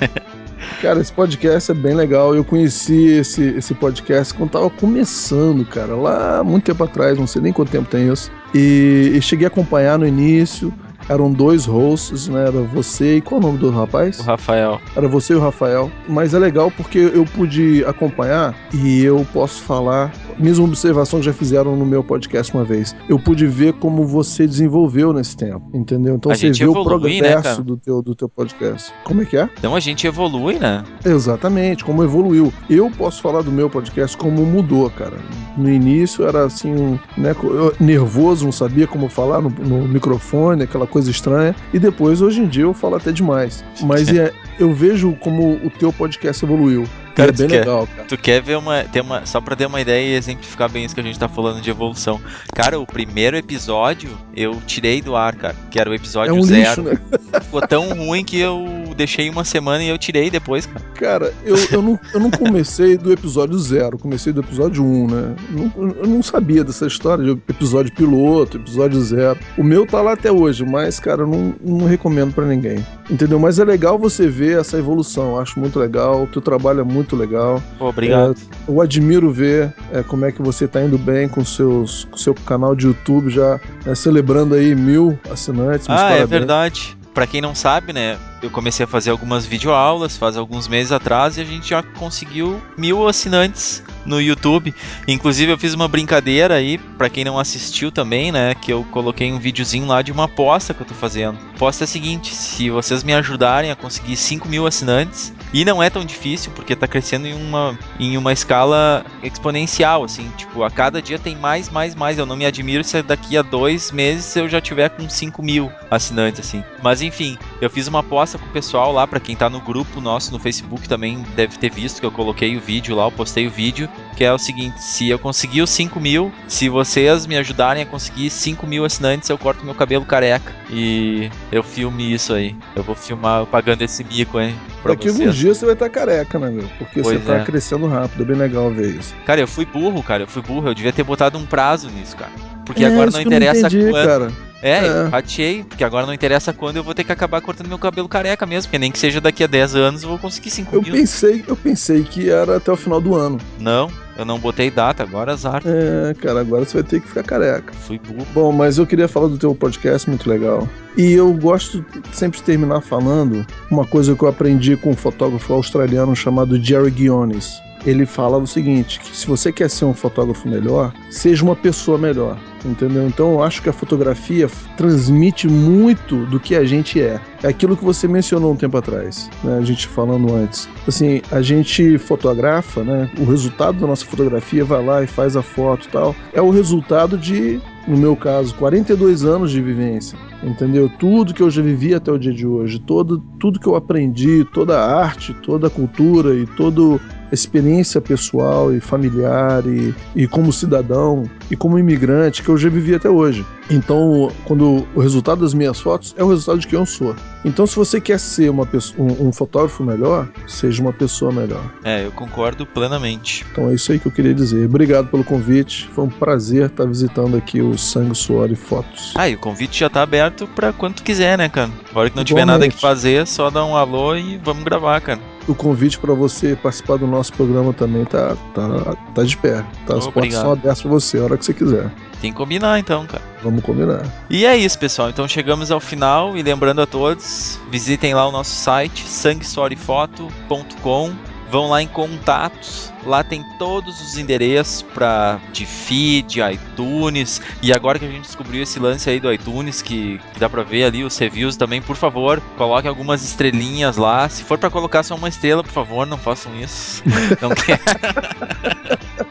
Cara, esse podcast é bem legal. Eu conheci esse, esse podcast quando tava começando, cara, lá muito tempo atrás, não sei nem quanto tempo tem isso. E, e cheguei a acompanhar no início. Eram dois hosts, né? Era você e qual é o nome do rapaz? O Rafael. Era você e o Rafael. Mas é legal porque eu pude acompanhar e eu posso falar mesma observação que já fizeram no meu podcast uma vez. Eu pude ver como você desenvolveu nesse tempo, entendeu? Então a você vê evolui, o progresso né, do, teu, do teu podcast. Como é que é? Então a gente evolui, né? Exatamente, como evoluiu. Eu posso falar do meu podcast como mudou, cara. No início era assim, né, nervoso, não sabia como falar no, no microfone, aquela coisa estranha. E depois, hoje em dia, eu falo até demais. Mas é, eu vejo como o teu podcast evoluiu. Cara, é bem quer, legal, cara. Tu quer ver uma, ter uma. Só pra ter uma ideia e exemplificar bem isso que a gente tá falando de evolução. Cara, o primeiro episódio eu tirei do ar, cara. Que era o episódio é um zero. Lixo, né? Ficou tão ruim que eu deixei uma semana e eu tirei depois, cara. Cara, eu, eu, não, eu não comecei do episódio zero, comecei do episódio um, né? Eu não, eu não sabia dessa história de episódio piloto, episódio zero. O meu tá lá até hoje, mas, cara, eu não, não recomendo para ninguém. Entendeu? Mas é legal você ver essa evolução. Acho muito legal. O teu trabalho é muito legal. Obrigado. É, eu admiro ver é, como é que você tá indo bem com seus com seu canal de YouTube já é, celebrando aí mil assinantes. Ah, é verdade. Para quem não sabe, né, eu comecei a fazer algumas videoaulas faz alguns meses atrás e a gente já conseguiu mil assinantes no YouTube. Inclusive eu fiz uma brincadeira aí, para quem não assistiu também, né, que eu coloquei um videozinho lá de uma aposta que eu tô fazendo. A aposta é a seguinte, se vocês me ajudarem a conseguir 5 mil assinantes, e não é tão difícil, porque tá crescendo em uma, em uma escala exponencial, assim, tipo, a cada dia tem mais, mais, mais. Eu não me admiro se daqui a dois meses eu já tiver com 5 mil assinantes, assim. Mas enfim, eu fiz uma aposta com o pessoal lá, para quem tá no grupo nosso no Facebook também deve ter visto que eu coloquei o vídeo lá, eu postei o vídeo, que é o seguinte: se eu conseguir os 5 mil, se vocês me ajudarem a conseguir 5 mil assinantes, eu corto meu cabelo careca. E eu filme isso aí. Eu vou filmar pagando esse mico, hein? Daqui vocês. alguns dias você vai estar tá careca, né, meu? Porque pois você tá é. crescendo rápido, é bem legal ver isso. Cara, eu fui burro, cara, eu fui burro. Eu devia ter botado um prazo nisso, cara. Porque é, agora não interessa não entendi, quando. Cara. É, é, eu ratei, porque agora não interessa quando eu vou ter que acabar cortando meu cabelo careca mesmo, porque nem que seja daqui a 10 anos eu vou conseguir 5 eu Pensei, eu pensei que era até o final do ano. Não, eu não botei data, agora azar. É, cara, agora você vai ter que ficar careca. Fui burro. Bom, mas eu queria falar do teu podcast, muito legal. E eu gosto sempre de terminar falando uma coisa que eu aprendi com um fotógrafo australiano chamado Jerry Guiones ele fala o seguinte: que se você quer ser um fotógrafo melhor, seja uma pessoa melhor. Entendeu? Então eu acho que a fotografia transmite muito do que a gente é. É aquilo que você mencionou um tempo atrás, né? A gente falando antes. Assim, a gente fotografa, né? O resultado da nossa fotografia vai lá e faz a foto e tal. É o resultado de, no meu caso, 42 anos de vivência. Entendeu? Tudo que eu já vivi até o dia de hoje, todo, tudo que eu aprendi, toda a arte, toda a cultura e todo experiência pessoal e familiar e, e como cidadão e como imigrante que eu já vivi até hoje. Então, quando o resultado das minhas fotos é o resultado de quem eu sou. Então, se você quer ser uma pessoa, um, um, fotógrafo melhor, seja uma pessoa melhor. É, eu concordo plenamente. Então é isso aí que eu queria dizer. Obrigado pelo convite. Foi um prazer estar visitando aqui o Sangue, Suor e Fotos. Ah, e o convite já tá aberto para quando quiser, né, cara? A hora que não tiver nada que fazer, só dá um alô e vamos gravar, cara o convite para você participar do nosso programa também tá, tá, tá de pé. Tá? As portas são abertas para você a hora que você quiser. Tem que combinar então, cara. Vamos combinar. E é isso, pessoal. Então chegamos ao final e lembrando a todos, visitem lá o nosso site sanguessorefoto.com vão lá em contatos. Lá tem todos os endereços para de feed, iTunes. E agora que a gente descobriu esse lance aí do iTunes, que, que dá para ver ali os reviews também, por favor, coloque algumas estrelinhas lá. Se for para colocar só uma estrela, por favor, não façam isso. Não quer.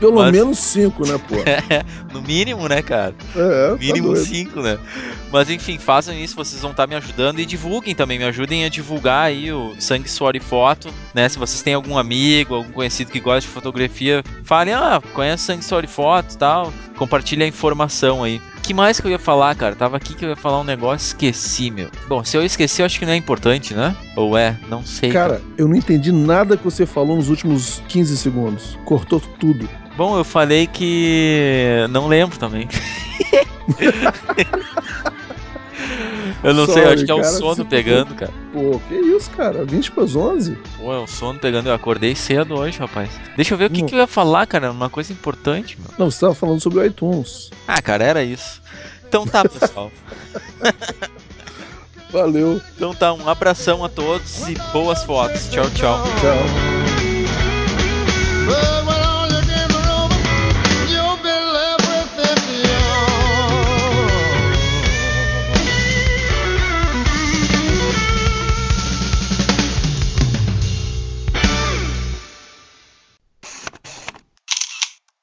Pelo Mas... menos cinco, né, pô? É, no mínimo, né, cara? É, no tá mínimo tá cinco, né? Mas enfim, façam isso, vocês vão estar tá me ajudando e divulguem também, me ajudem a divulgar aí o Sangue, Suor e Foto, né? Se vocês têm algum amigo, algum conhecido que gosta de fotografia, falem, ah, conhece Sangue, Suor e Foto e tal, compartilhe a informação aí. O que mais que eu ia falar, cara? Tava aqui que eu ia falar um negócio, esqueci, meu. Bom, se eu esqueci, eu acho que não é importante, né? Ou é? Não sei. Cara, cara. eu não entendi nada que você falou nos últimos 15 segundos. Cortou tudo. Bom, eu falei que não lembro também. Eu não Sorry, sei, acho que é o sono pegando, cara. Pô, que isso, cara? 20 para 11? Pô, é o sono pegando. Eu acordei cedo hoje, rapaz. Deixa eu ver o que, que eu ia falar, cara. Uma coisa importante, meu. Não, você tava falando sobre o iTunes. Ah, cara, era isso. Então tá, pessoal. Valeu. Então tá, um abração a todos e boas fotos. Tchau, tchau. Tchau.